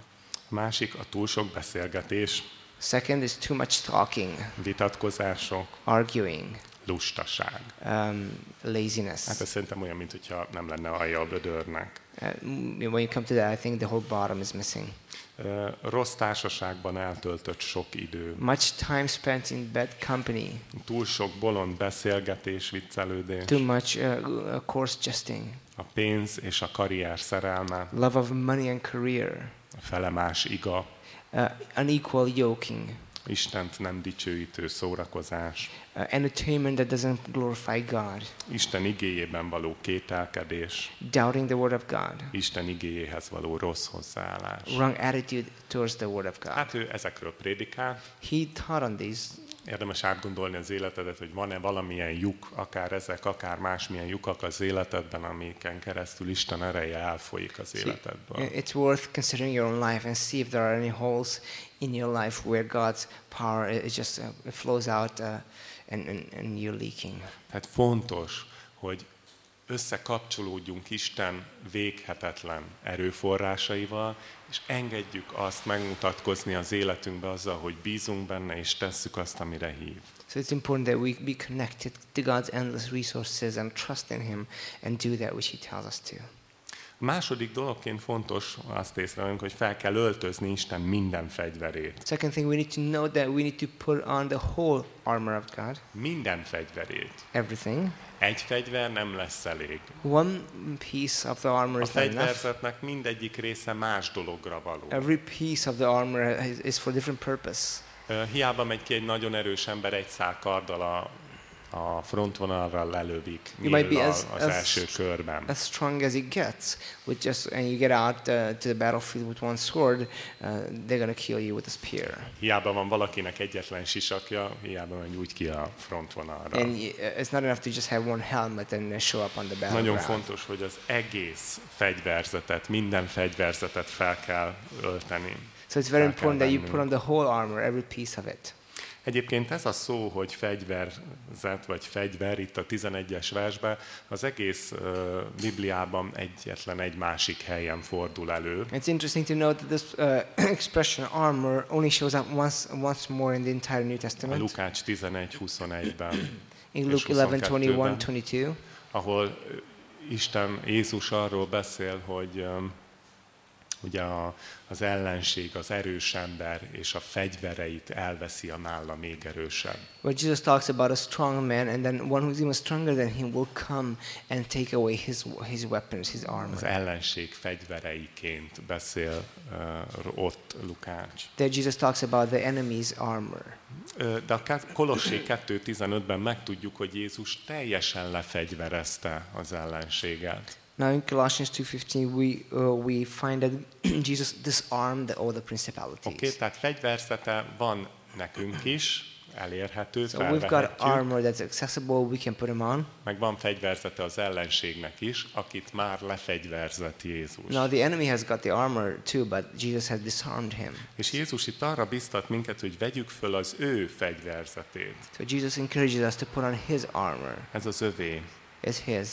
A másik a túl sok beszélgetés, Second is too much talking, vitatkozások, arguing, lustaság. um, Hát laziness. ez szerintem olyan, mintha nem lenne alja a vödörnek. Uh, when you come to that, I think the whole bottom is missing. Ö, Rossz társaságban eltöltött sok idő. Much time spent in bad company, Túl sok bolond beszélgetés, viccelődés. too much uh, coarse jesting, A pénz és a karrier szerelme, love of money and career, a felemás iga, uh, unequal yoking, Istent nem dicsőítő szórakozás, uh, entertainment that doesn't glorify God, Isten igéjében való kételkedés, doubting the word of God, Isten igéjéhez való rossz hozzáállás. wrong attitude towards the word of God. Hát ő ezekről prédikál, He taught on these. Érdemes átgondolni az életedet, hogy van-e valamilyen lyuk, akár ezek, akár másmilyen lyukak az életedben, amiken keresztül Isten ereje elfolyik az életedből. It's worth considering your own life and see if there are any holes in your life where God's power is just uh, it flows out uh, and, and, and you're leaking. Tehát fontos, hogy összekapcsolódjunk Isten véghetetlen erőforrásaival, és engedjük azt megmutatkozni az életünkbe azzal, hogy bízunk benne, és tesszük azt, amire hív. So it's important that we be connected to God's endless resources and trust in Him and do that which He tells us to. A második dologként fontos azt észrevenünk, hogy fel kell öltözni Isten minden fegyverét. Second thing, we need to know that we need to put on the whole armor of God, Minden fegyverét. everything. Egy fegyver nem lesz elég. One piece of the armor A is enough. fegyverzetnek mindegyik része más dologra való. Every piece of the armor is, for different purpose. Hiába megy ki egy nagyon erős ember egy szál karddal a, a frontvonalra lelövik You might be as- az as- első körben. As strong as it gets, with just and you get out uh, to the battlefield with one sword, uh, they're gonna kill you with a spear. Hiába van valakinek egyetlen sisakja, hiába megy úgy ki a frontvonalra. And y- it's not enough to just have one helmet and uh, show up on the Nagyon battleground. fontos, hogy az egész fegyverzetet, minden fegyverzetet fel kell ölteni. So it's very important that you put on the whole armor, every piece of it. Egyébként ez a szó, hogy fegyverzet vagy fegyver itt a 11-es versben, az egész Bibliában egyetlen egy másik helyen fordul elő. It's interesting to note that this uh, expression armor only shows up once once more in the entire New A Testament. Lukács 11-21-ben, In Luke 11, 21, 22-ben. 22. ahol Isten, Jézus arról beszél, hogy um, ugye a, az ellenség, az erős ember és a fegyvereit elveszi a nála még erősebb. Where Jesus talks about a strong man, and then one who's even stronger than him will come and take away his his weapons, his Az armor. ellenség fegyvereiként beszél uh, ott Lukács. There Jesus talks about the enemy's armor. De a Kolossé 2.15-ben megtudjuk, hogy Jézus teljesen lefegyverezte az ellenséget. Now in Colossians 2:15 we uh, we find that Jesus disarmed all the principalities. Oké, okay, tehát fegyverzete van nekünk is, elérhető, So we've got armor that's accessible, we can put them on. meg van fegyverzete az ellenségnek is, akit már lefegyverzett Jézus. Now the enemy has got the armor too, but Jesus has disarmed him. És Jézus itt arra biztat minket, hogy vegyük föl az ő fegyverzetét. So Jesus encourages us to put on his armor. Ez az övé. It's his.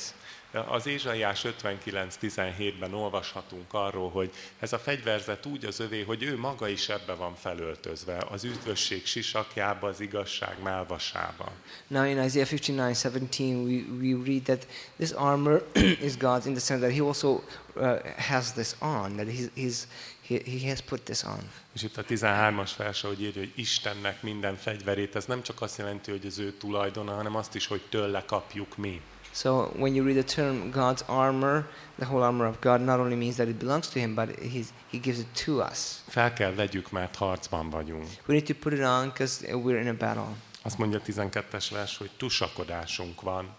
Az Ézsaiás 59.17-ben olvashatunk arról, hogy ez a fegyverzet úgy az övé, hogy ő maga is ebbe van felöltözve, az üdvösség sisakjába, az igazság melvasába. Now in Isaiah 59:17 we, we read that this armor is God's in the sense that he also uh, has this on, that he's, he's, he, he has put this on. És itt a 13-as verse, hogy írja, hogy Istennek minden fegyverét, ez nem csak azt jelenti, hogy az ő tulajdona, hanem azt is, hogy tőle kapjuk mi. So when you read the term God's armor, the whole armor of God not only means that it belongs to him, but he's, he gives it to us. Fel kell vegyük, mert harcban vagyunk. We need to put it on because we're in a battle. Azt mondja a 12-es vers, hogy tusakodásunk van.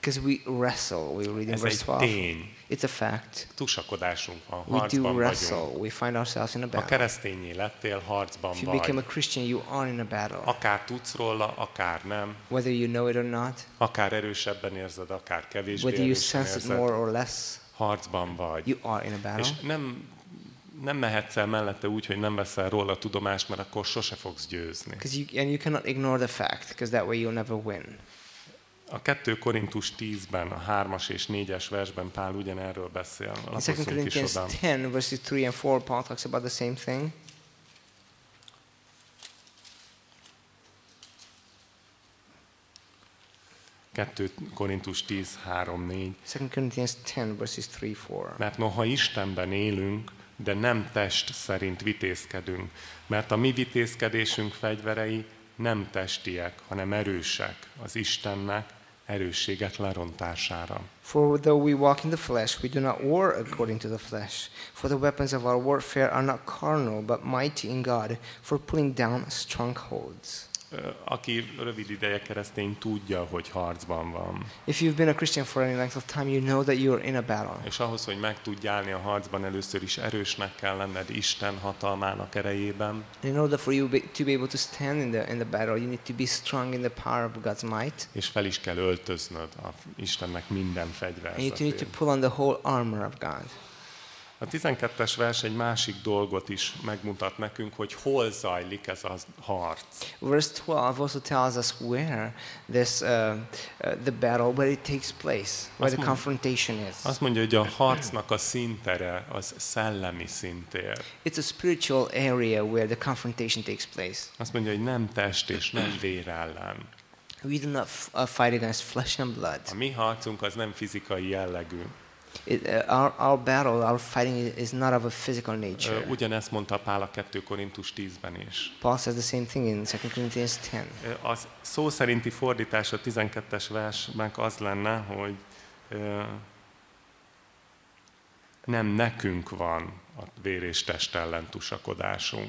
Because we wrestle, we read in Ez verse egy 12. tény. It's a fact. Tusakodásunk van, We harcban do vagyunk. wrestle. We find ourselves in a Ha battle. keresztényé lettél, harcban If you become a vagy. Christian, you are in a battle. Akár tudsz róla, akár nem. Whether you know it or not, Akár erősebben érzed, akár kevésbé whether you sense it érzed. more or less, Harcban vagy. you are in a battle. És nem, nem mehetsz el mellette úgy, hogy nem veszel róla tudomást, mert akkor sose fogsz győzni. You, and you cannot ignore the fact, because that way you'll never win. A 2 Korintus 10-ben, a 3-as és 4-es versben Pál ugyanerről beszél. In 2 Lapozzunk is Corinthians oda. 10, verses 3 and 4, Paul talks about the same thing. Kettő Korintus 10, 3, 4. 2 Corinthians 10, verses 3 4. Mert noha Istenben élünk, de nem test szerint vitézkedünk, mert a mi vitézkedésünk fegyverei nem testiek, hanem erősek az Istennek erősségek lerontására. For though we walk in the flesh, we do not war according to the flesh. For the weapons of our warfare are not carnal, but mighty in God for pulling down strongholds. Aki rövid ideje keresztény tudja, hogy harcban van. If you've been a Christian for any length of time, you know that you're in a battle. És ahhoz, hogy meg tudj állni a harcban, először is erősnek kell lenned Isten hatalmának erejében, And in order for you be- to be able to stand in the, in the battle, you need to be strong in the power of God's might. és fel is kell öltöznöd a Istennek minden And you need to pull on the whole armor of God. A 12-es vers egy másik dolgot is megmutat nekünk, hogy hol zajlik ez a harc. Verse 12 also tells us where this uh, uh, the battle, where it takes place, where the mond- confrontation is. Azt mondja, hogy a harcnak a szintere az szellemi szintér. It's a spiritual area where the confrontation takes place. Azt mondja, hogy nem test és nem vér ellen. We do not uh, fight against flesh and blood. A mi harcunk az nem fizikai jellegű. It, uh, our, our battle, our fighting is not of a physical nature. Ugyanezt mondta Pál a 2 Korintus 10-ben is. Paul says the same thing in 2 Corinthians 10. Ö, Az szó szerinti fordítás a 12-es versben az lenne, hogy nem nekünk van a vér és test ellen tusakodásunk.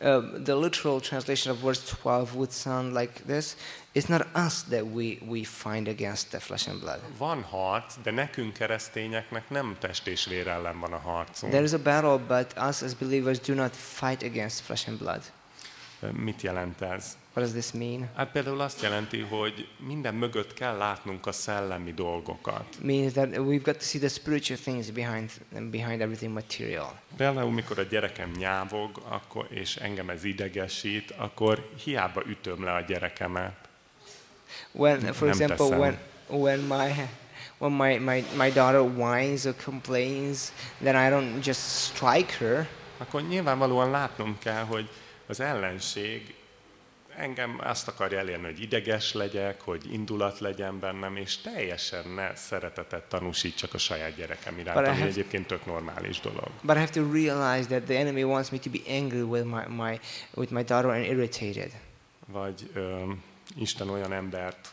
Uh, the literal translation of verse 12 would sound like this It's not us that we, we find against the flesh and blood. Van harc, de nekünk keresztényeknek nem test és vér ellen van a harcunk. There is a battle, but us as believers do not fight against flesh and blood. Mit jelent ez? What does this mean? Hát például azt jelenti, hogy minden mögött kell látnunk a szellemi dolgokat. means that we've got to see the spiritual things behind behind everything material. Például, mikor a gyerekem nyávog, akkor, és engem ez idegesít, akkor hiába ütöm le a gyerekemet. When, for Nem example, teszem. when when my when my, my, my daughter whines or complains, then I don't just strike her. Akkor nyilvánvalóan látnom kell, hogy az ellenség engem azt akarja elérni, hogy ideges legyek, hogy indulat legyen bennem, és teljesen ne szeretetet tanúsítsak a saját gyerekem iránt, ami have- egyébként tök normális dolog. But I have to realize that the enemy wants me to be angry with my, my with my daughter and irritated. Vagy ö, Isten olyan embert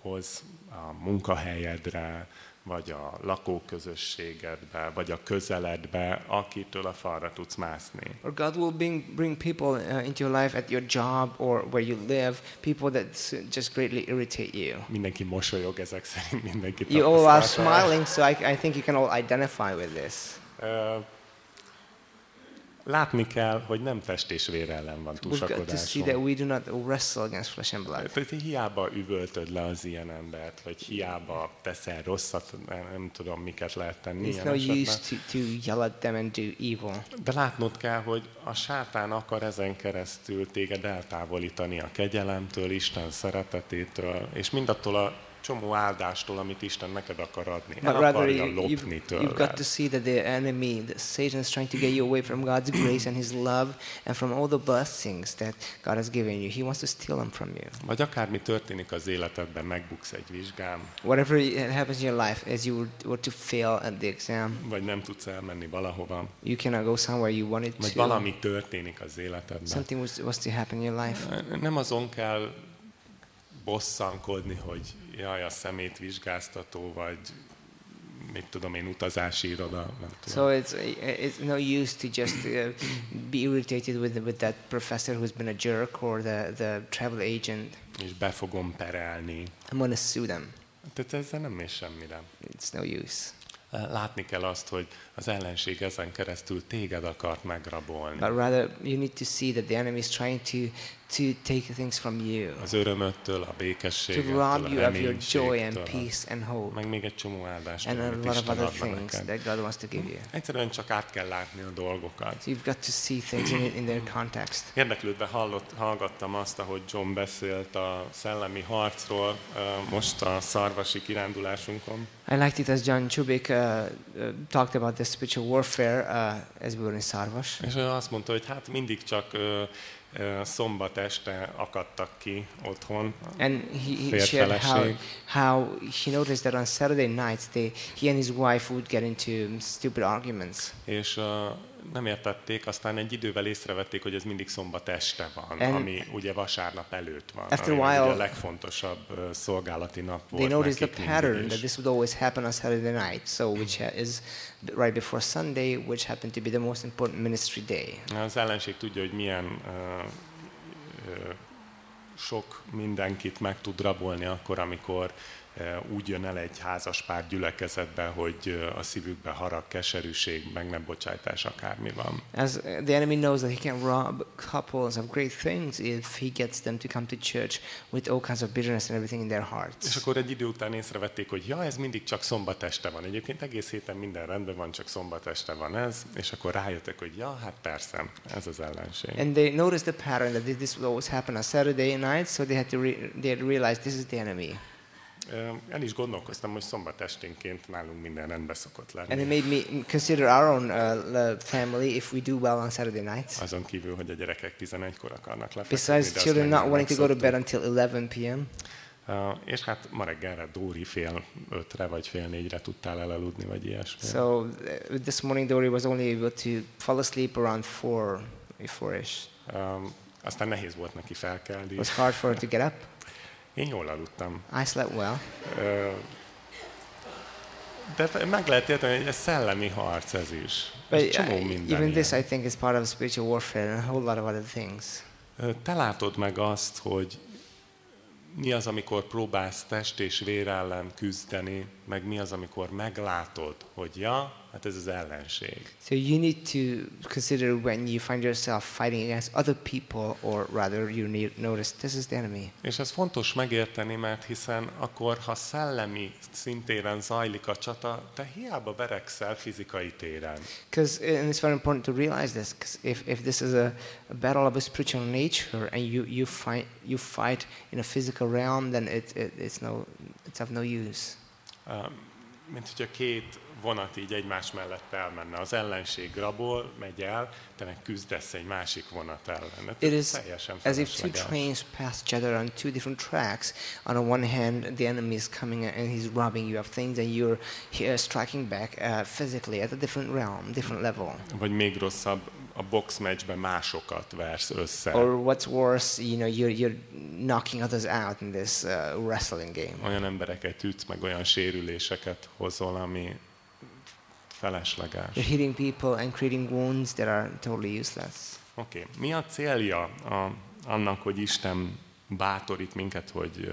hoz a munkahelyedre, vagy a lakóközösségedbe, vagy a közeledbe, akitől a falra tudsz mászni. Or God will bring bring people uh, into your life at your job or where you live, people that just greatly irritate you. Mindenki mosolyog ezek szerint, mindenki You all are smiling, so I, I think you can all identify with this. Ö, Látni kell, hogy nem test és vér ellen van tusakodásom. we do not wrestle against flesh and blood. Tehát hiába üvöltöd le az ilyen embert, vagy hiába teszel rosszat, nem, tudom, miket lehet tenni It's no esetben. use to, to yell at them and do evil. De látnod kell, hogy a sátán akar ezen keresztül téged eltávolítani a kegyelemtől, Isten szeretetétől, és mindattól a csomó áldástól, amit Isten neked akar adni. El akarja lopni you've, you've got tőled. to see that the enemy, that Satan, is trying to get you away from God's grace and His love and from all the blessings that God has given you. He wants to steal them from you. Vagy akármi történik az életedben, megbuksz egy vizsgán, Whatever happens in your life, as you were, to fail at the exam, vagy nem tudsz elmenni valahova, you cannot go somewhere you wanted vagy to. valami történik az életedben. Something was, was to happen in your life. Nem azon kell bosszankodni, hogy jaj, a szemét vizsgáztató, vagy mit tudom én, utazási iroda. So it's it's no use to just uh, be irritated with with that professor who's been a jerk or the the travel agent. és be fogom perelni. I'm gonna sue them. Tehát ezzel nem mész semmire. It's no use. Látni kell azt, hogy az ellenség ezen keresztül téged akart megrabolni. But rather, you need to see that the enemy is trying to to take things from you, Az örömöttől, a to békességtől, rob a you of your joy and peace and hope, meg még egy csomó áldást, and a lot of other things neked. that God wants to give you. Egyszerűen csak át kell látni a dolgokat. So you've got to see things in, in their context. Érdeklődve hallott, hallgattam azt, ahogy John beszélt a szellemi harcról ö, most a szarvasi kirándulásunkon. I liked it as John Chubik uh, uh, talked about the spiritual warfare uh, as we were in Sarvas. És ő azt mondta, hogy hát mindig csak ö, szombat este akadtak ki otthon. And he, he shared how, how he noticed that on Saturday nights, they, he and his wife would get into stupid arguments. És uh, nem értették, aztán egy idővel észrevették, hogy ez mindig szombat este van, And ami ugye vasárnap előtt van, after a ugye while- a legfontosabb uh, szolgálati nap volt They noticed the pattern that this would always happen on Saturday night, so which is right before Sunday, which happened to be the most important ministry day. Az ellenség tudja, hogy milyen uh, uh, sok mindenkit meg tud rabolni akkor, amikor úgy jön el egy házas pár gyülekezetbe, hogy eh, a szívükbe harag, keserűség, meg nem bocsájtás, akármi van. As the enemy knows that he can rob couples of great things if he gets them to come to church with all kinds of bitterness and everything in their És hearts. akkor egy idő után észrevették, hogy ja, ez mindig csak szombat este van. Egyébként egész héten minden rendben van, csak szombat este van ez, és akkor rájöttek, hogy ja, hát persze, ez az ellenség. And they noticed the pattern that this- will always happen on Saturday night, so they had to re- they had to realize this is the enemy. El is gondolkoztam, hogy szombat esténként nálunk minden rendben szokott And it lenni. made me consider our own uh, family if we do well on Saturday nights. Azon kívül, hogy a gyerekek 11-kor akarnak lefeküdni. Besides de children not wanting to go to bed until 11 p.m. Uh, és hát ma reggelre Dóri fél ötre vagy fél négyre tudtál elaludni, vagy ilyesmi. So uh, this morning Dory was only able to fall asleep around 4, 4-ish. Um, aztán nehéz volt neki felkelni. It was hard for her to get up. Én jól aludtam. I slept well. De meg lehet érteni, hogy ez szellemi harc ez is. But Egy csomó uh, minden even this. I think, is part of spiritual warfare and a whole lot of other things. Te látod meg azt, hogy mi az, amikor próbálsz test és vér ellen küzdeni, meg mi az, amikor meglátod, hogy ja, hát ez az ellenség. So you need to consider when you find yourself fighting against other people, or rather, you need notice this is the enemy. És ez fontos megérteni, mert hiszen akkor, ha szellemi szintéren zajlik a csata, te hiába verekszel fizikai téren. Because and it's very important to realize this. Because if, if this is a, a battle of a spiritual nature, and you, you fight you fight in a physical realm, then it, it it's no it's of no use. Mint hogyha két vonat így egymás mellett elmenne. Az ellenség rabol, megy el, te meg küzdesz egy másik vonat ellen. Hát It is teljesen as if two trains pass each other on two different tracks. On the one hand, the enemy is coming and he's robbing you of things, and you're here striking back uh, physically at a different realm, different level. Vagy még rosszabb, a box meccsben másokat versz össze. Or what's worse, you know, you're, you're knocking others out in this uh, wrestling game. Olyan embereket ütsz, meg olyan sérüléseket hozol, ami felesleges. You're hitting people and creating wounds that are totally useless. Oké. Okay. Mi a célja a, annak, hogy Isten bátorít minket, hogy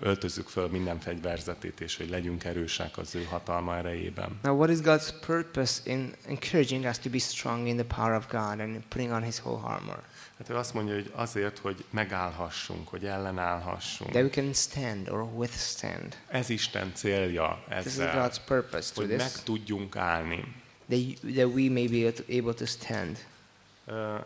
öltözzük föl minden fegyverzetét, és hogy legyünk erősek az ő hatalma erejében? Now, what is God's purpose in encouraging us to be strong in the power of God and putting on His whole armor? Hát ő azt mondja, hogy azért, hogy megállhassunk, hogy ellenállhassunk. That we can stand or withstand. Ez Isten célja This is ezzel, God's purpose to hogy this, meg tudjunk állni. that, you, that we may be able to, stand. Ö,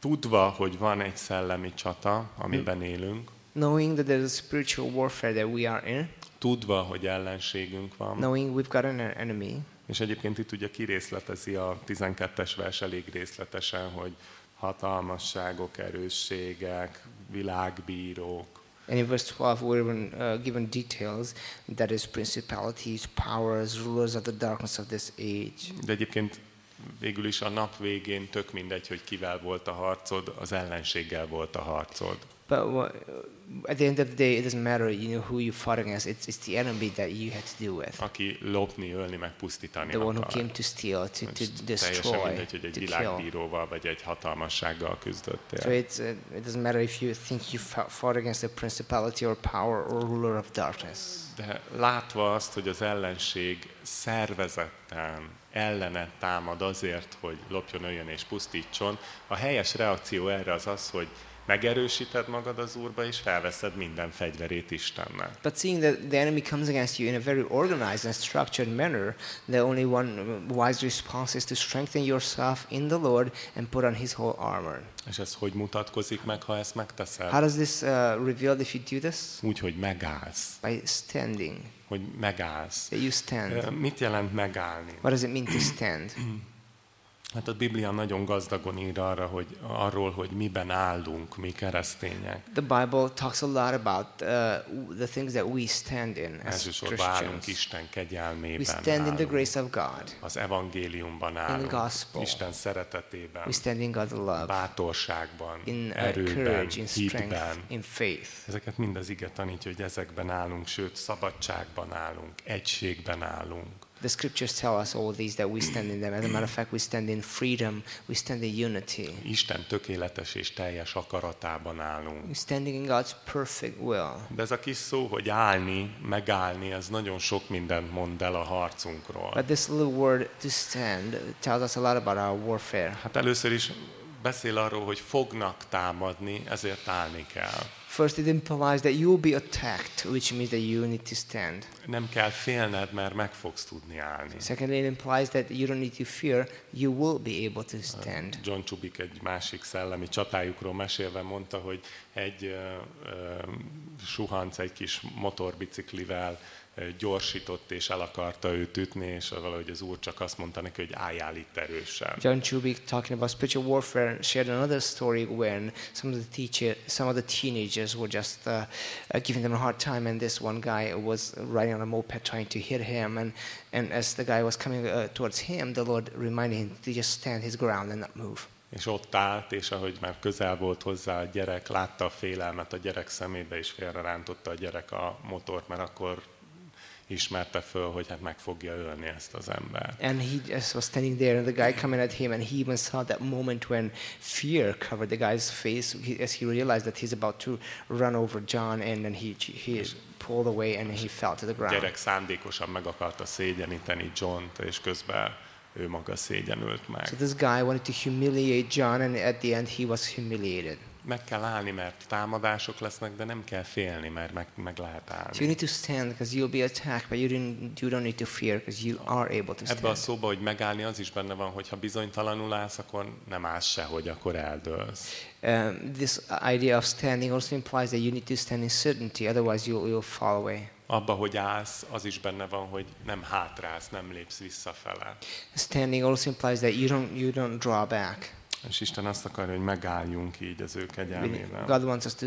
Tudva, hogy van egy szellemi csata, amiben élünk, Knowing that there's a spiritual warfare that we are in, tudva, hogy ellenségünk van, knowing we've got an enemy, és egyébként itt ugye kirészletezi a 12-es vers elég részletesen, hogy hatalmasságok, erősségek, világbírók, And in verse 12, we're given, uh, given details that is principalities, powers, rulers of the darkness of this age. De egyébként végül is a nap végén tök mindegy, hogy kivel volt a harcod, az ellenséggel volt a harcod. But at the end of the day, it doesn't matter, you know, who you fought against. It's, it's the enemy that you had to deal with. Aki lopni, ölni, meg pusztítani The one who came to steal, to, to És teljesen destroy, mindegy, hogy egy világbíróval vagy egy hatalmassággal küzdöttél. So it's, uh, it doesn't matter if you think you fou- fought against a principality or power or ruler of darkness. De látva azt, hogy az ellenség szervezetten ellene támad azért, hogy lopjon, öljön és pusztítson, a helyes reakció erre az az, hogy megerősíted magad az Úrba, és felveszed minden fegyverét Istennek. But seeing that the enemy comes against you in a very organized and structured manner, the only one wise response is to strengthen yourself in the Lord and put on His whole armor. És ez hogy mutatkozik meg, ha ezt megteszed? How does this uh, reveal if you do this? Úgy, hogy megállsz. By standing. Hogy megállsz. That you stand. Mit jelent megállni? What does it mean to stand? Hát a Biblia nagyon gazdagon ír arra, hogy, arról, hogy miben állunk mi keresztények. The Bible talks a lot about uh, the things that we stand in as Elsősorban állunk Christians. Isten We kegyelmében, stand in the állunk. grace of God. az evangéliumban állunk, gospel. Isten szeretetében, We stand in God's love, bátorságban, in uh, erőben, courage, in strength, hitben. in faith. Ezeket mind az ige tanítja, hogy ezekben állunk, sőt, szabadságban állunk, egységben állunk. The scriptures tell us all these that we stand in them. As a matter of fact, we stand in freedom, we stand in unity. Isten tökéletes és teljes akaratában állunk. We're standing in God's perfect will. De ez a kis szó, hogy állni, megállni, ez nagyon sok mindent mond el a harcunkról. But this little word to stand tells us a lot about our warfare. Hát először is beszél arról, hogy fognak támadni, ezért állni kell. First, it implies that you will be attacked, which means that you need to stand. Nem kell félned, mert meg fogsz tudni állni. Secondly, it implies that you don't need to fear, you will be able to stand. John Chubik egy másik szellemi csatájukról mesélve mondta, hogy egy ö, ö, suhanc egy kis motorbiciklivel gyorsított és el akarta őt ütni, és valahogy az úr csak azt mondta neki, hogy álljál itt erősen. John Chubik, talking about spiritual warfare, shared another story when some of the teacher, some of the teenagers were just uh, uh, giving them a hard time, and this one guy was riding on a moped trying to hit him, and, and as the guy was coming uh, towards him, the Lord reminded him to just stand his ground and not move. És ott állt, és ahogy már közel volt hozzá a gyerek, látta a félelmet a gyerek szemébe, és félrerántotta a gyerek a motort, mert akkor ismerte föl, hogy hát meg fogja ölni ezt az embert. And he just was standing there, and the guy coming at him, and he even saw that moment when fear covered the guy's face as he realized that he's about to run over John, and then he, he pulled away and he fell to the A ground. gyerek szándékosan meg akarta szégyeníteni John-t, és közben ő maga szégyenült meg. So this guy wanted to humiliate John, and at the end, he was humiliated. Meg kell állni, mert támadások lesznek, de nem kell félni, mert meg, meg lehet So you állni. need to stand because you'll be attacked, but you, didn't, you don't need to fear because you are able to Ebbe a stand. szóba, hogy megállni, az is benne van, hogy ha bizonytalanul állsz, akkor nem állsz sehogy, akkor eldőlsz. Um, this idea of standing also implies that you need to stand in certainty, otherwise you'll, you'll fall away. Abba, hogy állsz, az is benne van, hogy nem hátrálsz, nem lépsz visszafele. Standing also implies that you don't, you don't draw back. És Isten azt akarja, hogy megálljunk így az ő kegyelmében. God wants us to,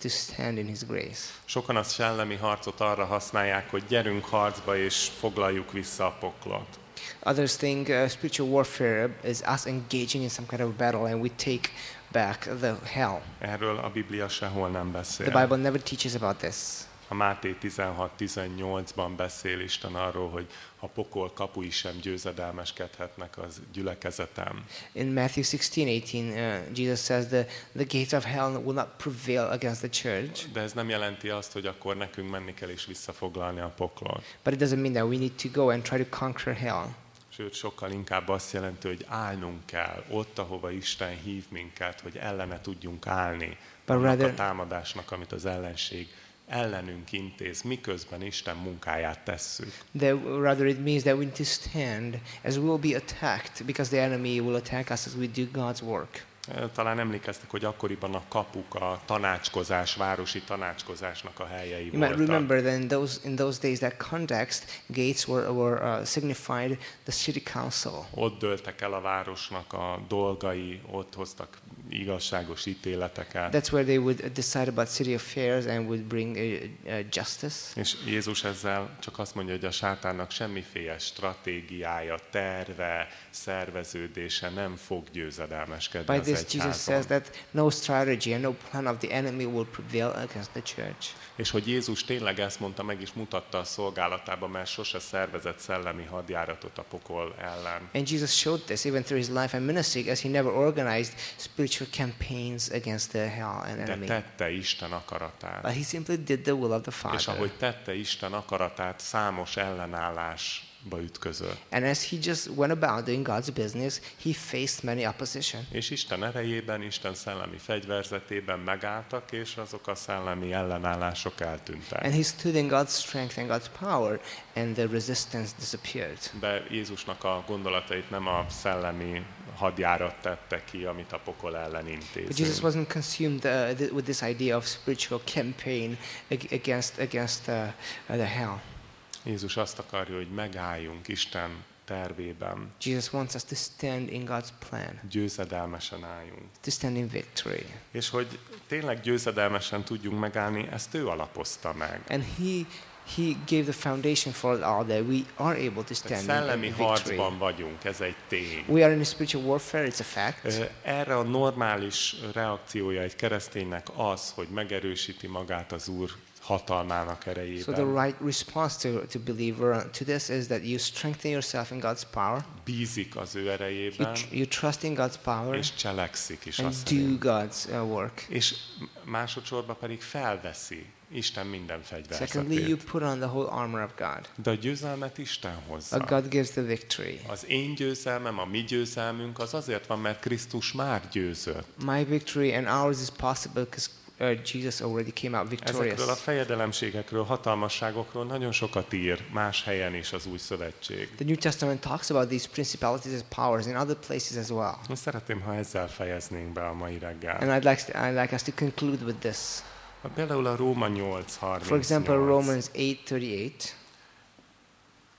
to stand in His grace. Sokan a sellemi harcot arra használják, hogy gyerünk harcba és foglaljuk vissza a poklot. Others think uh, spiritual warfare is us engaging in some kind of battle and we take back the hell. Erről a Biblia sehol nem The beszél. Bible never teaches about this. A Máté 16-18-ban beszél Isten arról, hogy a pokol kapui sem győzedelmeskedhetnek az gyülekezetem. In Matthew 16, 18, uh, Jesus says the, the gates of hell will not prevail against the church. De ez nem jelenti azt, hogy akkor nekünk menni kell és visszafoglalni a poklot. But it doesn't mean that we need to go and try to conquer hell. Sőt, sokkal inkább azt jelenti, hogy állnunk kell ott, ahova Isten hív minket, hogy ellene tudjunk állni But annak rather- a támadásnak, amit az ellenség ellenünk intéz, miközben Isten munkáját tesszük. That rather it means that we need to stand as we will be attacked because the enemy will attack us as we do God's work. Talán emlékeztek, hogy akkoriban a kapuk a tanácskozás, városi tanácskozásnak a helyei You might voltak. remember that in those, in those days, that context, gates were, were uh, signified the city council. Ott dőltek el a városnak a dolgai, ott hoztak igazságos ítéleteket. That's where they would decide about city affairs and would bring uh, uh, justice. És Jézus ezzel csak azt mondja, hogy a sátánnak semmiféle stratégiája, terve, szerveződése nem fog győzedelmeskedni By this, Jesus says that no strategy and no plan of the enemy will prevail against the church. És hogy Jézus tényleg ezt mondta, meg is mutatta a szolgálatában, mert sose szervezett szellemi hadjáratot a pokol ellen. And Jesus showed this even through his life and ministry as he never organized spiritual campaigns against the hell and De enemy. tette Isten akaratát. But he simply did the will of the És Father. ahogy tette Isten akaratát, számos ellenállásba ütközött. And as he just went about doing God's business, he faced many opposition. És Isten erejében, Isten szellemi fegyverzetében megálltak, és azok a szellemi ellenállások eltűntek. And he stood in God's strength and God's power, and the resistance disappeared. De Jézusnak a gondolatait nem a szellemi hadjárat tette ki, amit a pokol ellen But Jesus intézünk. wasn't consumed uh, th- with this idea of spiritual campaign ag- against, against uh, uh, the hell. Jézus azt akarja, hogy megálljunk Isten tervében, Jesus wants us to stand in God's plan, győzedelmesen álljunk. to stand in victory. És hogy tényleg győzedelmesen tudjunk megállni, ezt ő alapozta meg. And he, he gave the foundation for it all that we are able to Tehát stand szellemi in, victory. harcban vagyunk, ez egy tény. We are in a spiritual warfare, it's a fact. Erre a normális reakciója egy kereszténynek az, hogy megerősíti magát az Úr hatalmának So the erejében. right response to, to believer to this is that you strengthen yourself in God's power, Bízik az ő you, erejében, tr- you trust in God's power, és cselekszik is and do szerint. God's uh, work. És másodszorban pedig felveszi Isten minden Secondly, you fegyverzetét. put on the whole armor of God. De a győzelmet Isten hozza. God gives the victory. Az én győzelmem, a mi győzelmünk az azért van, mert Krisztus már győzött. My victory and ours is possible because Jesus already came out victorious. Ezekről a fejedelemségekről, hatalmasságokról nagyon sokat ír más helyen is az új szövetség. The New Testament talks about these principalities and powers in other places as well. Szeretném, ha ezzel fejeznénk be a mai reggel. And I'd like, I'd like us to conclude with this. Például a Róma 8, For example, Romans 8:38.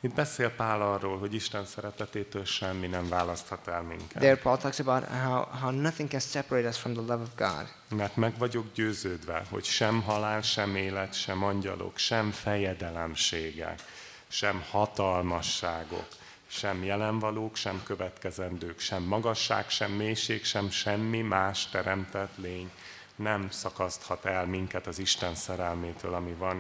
Itt beszél Pál arról, hogy Isten szeretetétől semmi nem választhat el minket. There Paul talks about how, how nothing can separate us from the love of God. Mert meg vagyok győződve, hogy sem halál, sem élet, sem angyalok, sem fejedelemségek, sem hatalmasságok, sem jelenvalók, sem következendők, sem magasság, sem mélység, sem semmi más teremtett lény nem szakaszthat el minket az Isten szerelmétől, ami van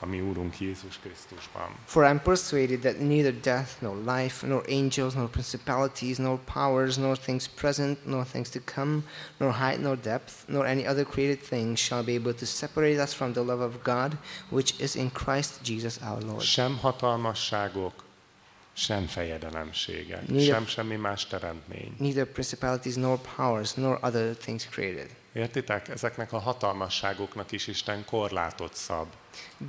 a mi Úrunk Jézus Krisztusban. For I am persuaded that neither death, nor life, nor angels, nor principalities, nor powers, nor things present, nor things to come, nor height, nor depth, nor any other created thing shall be able to separate us from the love of God, which is in Christ Jesus our Lord. Sem hatalmasságok, sem fejedelemségek, Neither- sem semmi más teremtmény. Neither principalities, nor powers, nor other things created. Értitek? Ezeknek a hatalmasságoknak is Isten korlátot szab.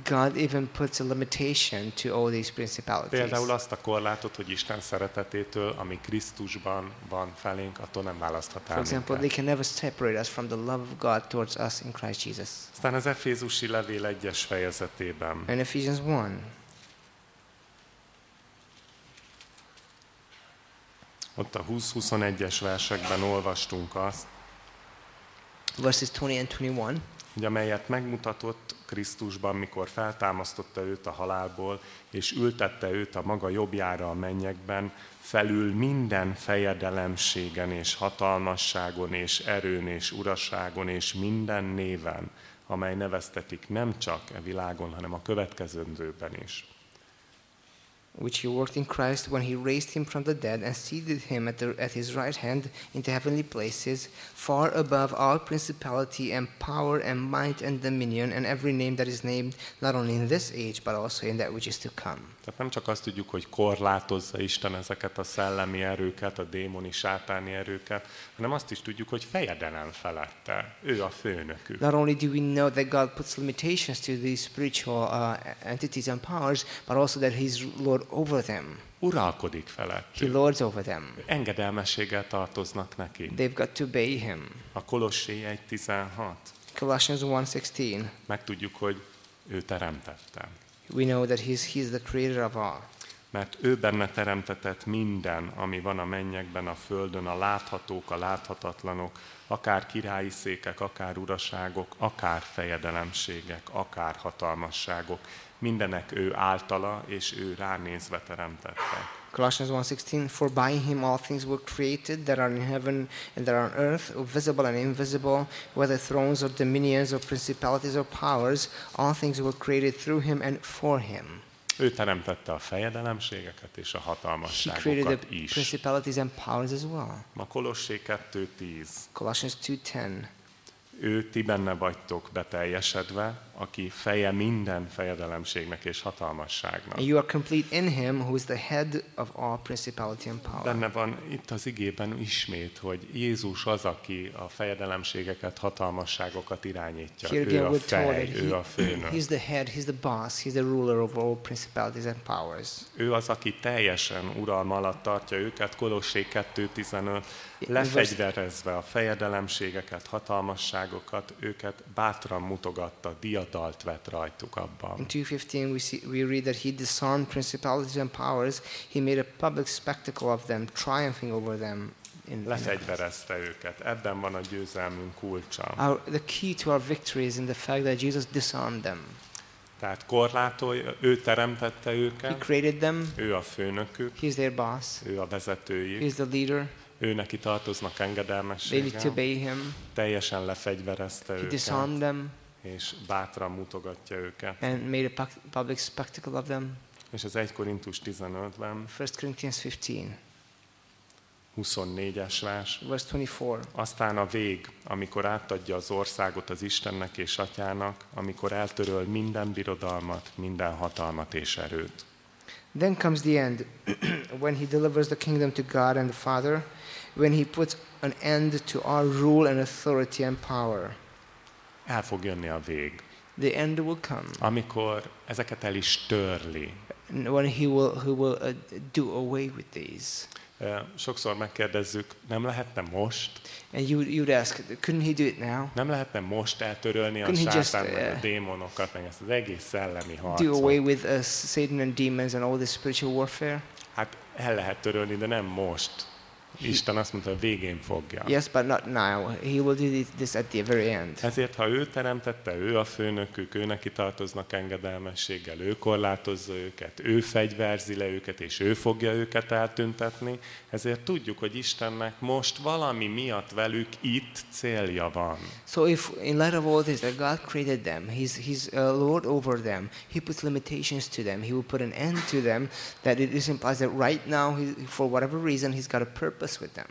God even puts a limitation to all these principalities. Például azt a korlátot, hogy Isten szeretetétől, ami Krisztusban van felénk, attól nem választhat For el example, they can never separate us from the love of God towards us in Christ Jesus. Aztán az Efézusi levél egyes fejezetében In Ephesians 1, ott a 20-21-es versekben olvastunk azt, verses 20 and 21, hogy amelyet megmutatott Krisztusban, mikor feltámasztotta őt a halálból, és ültette őt a maga jobbjára a mennyekben, felül minden fejedelemségen és hatalmasságon és erőn és uraságon és minden néven, amely neveztetik nem csak e világon, hanem a következőndőben is. Which he worked in Christ when he raised him from the dead and seated him at, the, at his right hand in the heavenly places, far above all principality and power and might and dominion and every name that is named, not only in this age, but also in that which is to come. Tehát nem csak azt tudjuk, hogy korlátozza Isten ezeket a szellemi erőket, a démoni sátáni erőket, hanem azt is tudjuk, hogy fejedelem felette. Ő a főnökük. Not only do we know that God puts limitations to these spiritual uh, entities and powers, but also that He's Lord over them. Uralkodik He felettük. lords over them. Engedelmességgel tartoznak neki. They've got to obey Him. A Kolossé 1.16. Colossians 1.16, Megtudjuk, hogy ő teremtette. We know that he's, he's the creator of all. Mert ő benne teremtetett minden, ami van a mennyekben, a földön, a láthatók, a láthatatlanok, akár királyi székek, akár uraságok, akár fejedelemségek, akár hatalmasságok. Mindenek ő általa és ő ránézve teremtette. Colossians 1.16, For by him all things were created that are in heaven and that are on earth, visible and invisible, whether thrones or dominions or principalities or powers, all things were created through him and for him. Ő teremtette a fejedelemségeket és a He created hatalmasságokat is. principalities and powers as well. A Kolossé 2.10. Colossians 2.10, Ő ti benne vagytok beteljesedve, aki feje minden fejedelemségnek és hatalmasságnak. and you are complete in him who is the head of all principality and power. Benne van itt az igében ismét, hogy Jézus az, aki a fejedelemségeket, hatalmasságokat irányítja. Here Ő again a we're told fej, that ő a he, főnök. he's the head, he's the boss, he's the ruler over all principalities and powers. Ő az, aki teljesen uralma alatt tartja őket. Kolossé 2.15 lefegyverezve a fejedelemségeket, hatalmasságokat, őket bátran mutogatta, diadalt vett rajtuk abban. In 2.15 we, see, we read that he disarmed principalities and powers. He made a public spectacle of them, triumphing over them. In. Lefegyverezte őket. Ebben van a győzelmünk kulcsa. our, the key to our victory is in the fact that Jesus disarmed them. Tehát korlátolja, ő teremtette He őket, created them. ő a főnökük, He's their boss. ő a vezetőjük, He's the leader. ő neki tartoznak They need to engedelmességgel, obey him. teljesen lefegyverezte He őket, disarmed them. És bátran mutogatja őket. and made a pu- public spectacle of them. És az 1 Korintus 15-ben, 1 Corinthians 15, 24-es vers, verse 24. Aztán a vég, amikor átadja az országot az Istennek és Atyának, amikor eltöröl minden birodalmat, minden hatalmat és erőt. Then comes the end, when he delivers the kingdom to God and the Father, when he puts an end to our rule and authority and power. El fog jönni a vég, The end will come, amikor ezeket el is törli. when he will, he will uh, do away with these. Sokszor megkérdezzük, nem lehetne most? And you, you'd ask, couldn't he do it now? Nem lehetne most eltörölni a Couldn't just, sátán, meg a uh, démonokat, meg ezt az egész szellemi Do away harcot? with uh, Satan and demons and all this spiritual warfare? Hát el lehet törölni, de nem most. Isten azt mondta, a végén fogja. Yes, but not now. He will do thi- this at the very end. Ezért, ha ő teremtette, ő a főnökük, ő neki tartoznak engedelmességgel, ő korlátozza őket, ő fegyverzi le őket, és ő fogja őket eltüntetni, ezért tudjuk, hogy Istennek most valami miatt velük itt célja van. So if in light of all this that God created them, He's He's uh, Lord over them. He puts limitations to them. He will put an end to them. That it is implies that right now, he, for whatever reason, He's got a purpose with them.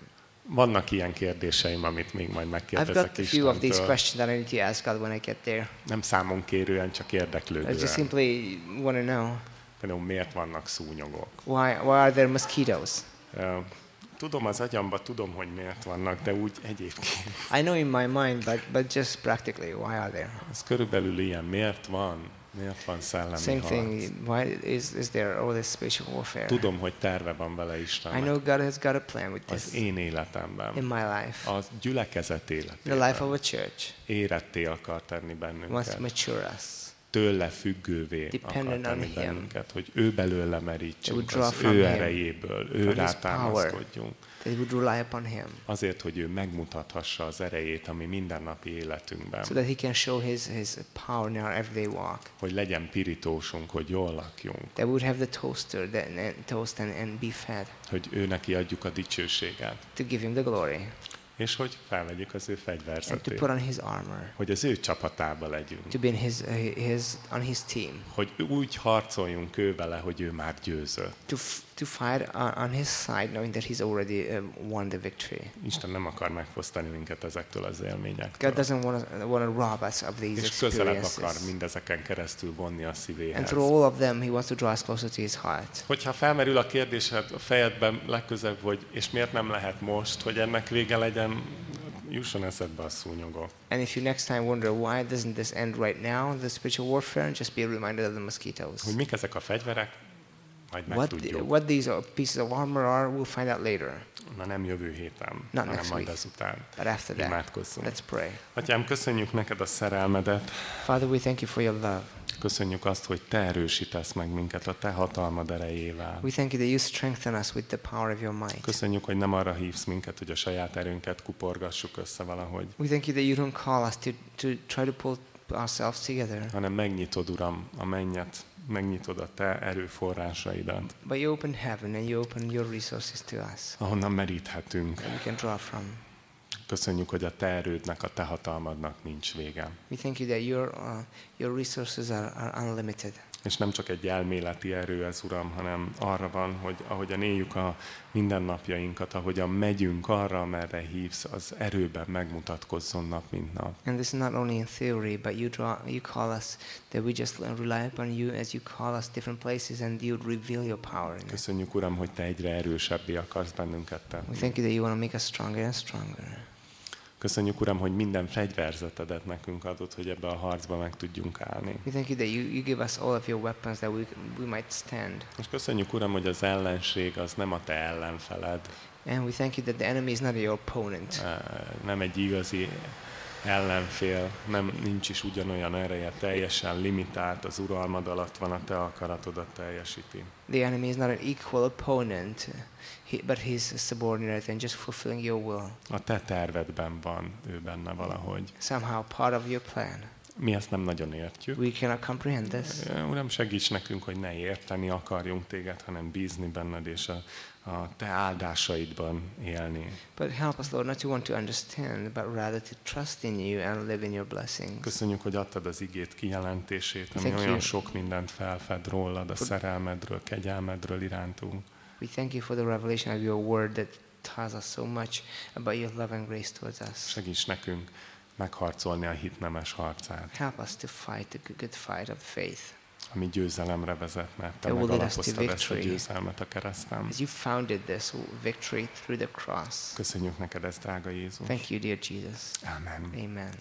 Vannak ilyen kérdéseim, amit még majd I've megkérdezek got a few of these questions that I need to ask God when I get there. Nem számon kérően, csak I érdeklődően. just simply want to know Például miért vannak szúnyogok. why why are there mosquitoes? Tudom az agyamba, tudom, hogy miért vannak, de úgy egyébként. I know in my mind, but but just practically, why are there? Ez körülbelül ilyen, miért van? Miért van szellemi Same harc? thing. Why is is there all this spiritual warfare? Tudom, hogy terve van vele I Istennek. know God has got a plan with Az this én életemben, in my life. a gyülekezet The life életében of a church éretté akar tenni wants bennünket. to mature us. Tőle függővé akar tenni bennünket, hogy ő belőle merítsünk, az ő erejéből, ő from we would rely upon Him, Azért, hogy ő megmutathassa az erejét a mi mindennapi életünkben. so that He can show His His power in our everyday walk. Hogy legyen pirítósunk, hogy jól lakjunk. We would have the toaster, that and toast and, and be fed Hogy ő neki adjuk a dicsőséget. to give Him the glory És hogy felvegyük az ő and to fegyverzetét. put on His armor, Hogy az ő csapatába legyünk. to be in His uh, His on His team, Hogy úgy harcoljunk ő vele, hogy ő már győzött. to to fight on, His side, knowing that He's already uh, won the victory. Isten nem akar megfosztani minket ezektől az élményektől. God doesn't want to rob us of these És közelebb akar mindezeken keresztül vonni a And szívéhez. through all of them, He wants to draw us closer to His heart. Hogyha felmerül a kérdés hát a fejedben legközebb, hogy és miért nem lehet most, hogy ennek vége legyen, jusson eszedbe a szúnyogok. And if you next time wonder why doesn't this end right now, the spiritual warfare, just be reminded of the mosquitoes. Hogy mik ezek a fegyverek, majd What, megtudjuk. what these are- pieces of armor are, we'll find out later. Na nem jövő héten, Not hanem next majd week. ezután. But after that, Imádkozzunk. let's pray. Atyám, köszönjük neked a szerelmedet, Father, we thank you for your love. köszönjük azt, hogy te erősítesz meg minket a te hatalmad erejével. We thank you that you strengthen us with the power of your might. Köszönjük, hogy nem arra hívsz minket, hogy a saját erőnket kuporgassuk össze valahogy, We thank you that you don't call us to, to try to pull ourselves together, hanem megnyitod, Uram, a mennyet, megnyitod a te erőforrásaidat, but you open heaven and you open your resources to us ahonnan meríthetünk. that we can draw from. Köszönjük, hogy a te erődnek, a te hatalmadnak nincs vége. We thank you that your, uh, your resources are, are unlimited. És nem csak egy elméleti erő ez, Uram, hanem arra van, hogy ahogyan éljük a mindennapjainkat, ahogyan megyünk arra, merre hívsz, az erőben megmutatkozzon nap, mint nap. And this is not only in theory, but you draw, you call us that we just rely upon you as you call us different places, and you reveal your power in. Köszönjük, Uram, hogy te egyre erősebbé akarsz bennünket tenni. We thank you that you want to make us stronger and stronger. Köszönjük, Uram, hogy minden fegyverzetedet nekünk adott, hogy ebbe a harcba meg tudjunk állni. We thank you that you, you give us all of your weapons that we, we might stand. És köszönjük, Uram, hogy az ellenség az nem a te ellenfeled, And we thank you that the enemy is not your opponent. nem egy igazi ellenfél, nem, nincs is ugyanolyan ereje, teljesen limitált, az uralmad alatt van, a te akaratodat teljesíti. The enemy is not an equal opponent, he, but he's subordinate and just fulfilling your will. A te tervedben van ő benne valahogy. Somehow part of your plan. Mi ezt nem nagyon értjük. We cannot comprehend this. Uram, segíts nekünk, hogy ne érteni akarjunk téged, hanem bízni benned, és a, a te áldásaidban élni. But help us, Lord, not to want to understand, but rather to trust in you and live in your blessings. Köszönjük, hogy adtad az igét kijelentését, ami Thank olyan you. sok mindent felfed rólad, a szerelmedről, kegyelmedről irántunk. We thank you for the revelation of your word that tells us so much about your love and grace towards us. Segíts nekünk megharcolni a hit nemes harcát, Help us to fight the good- fight of faith. ami győzelemre. Te lead us to megalapoztad ezt a győzelmet a kereszten. As you founded this victory through the cross. Köszönjük neked ezt, drága Jézus. Thank you, dear Jesus. Amen. Amen.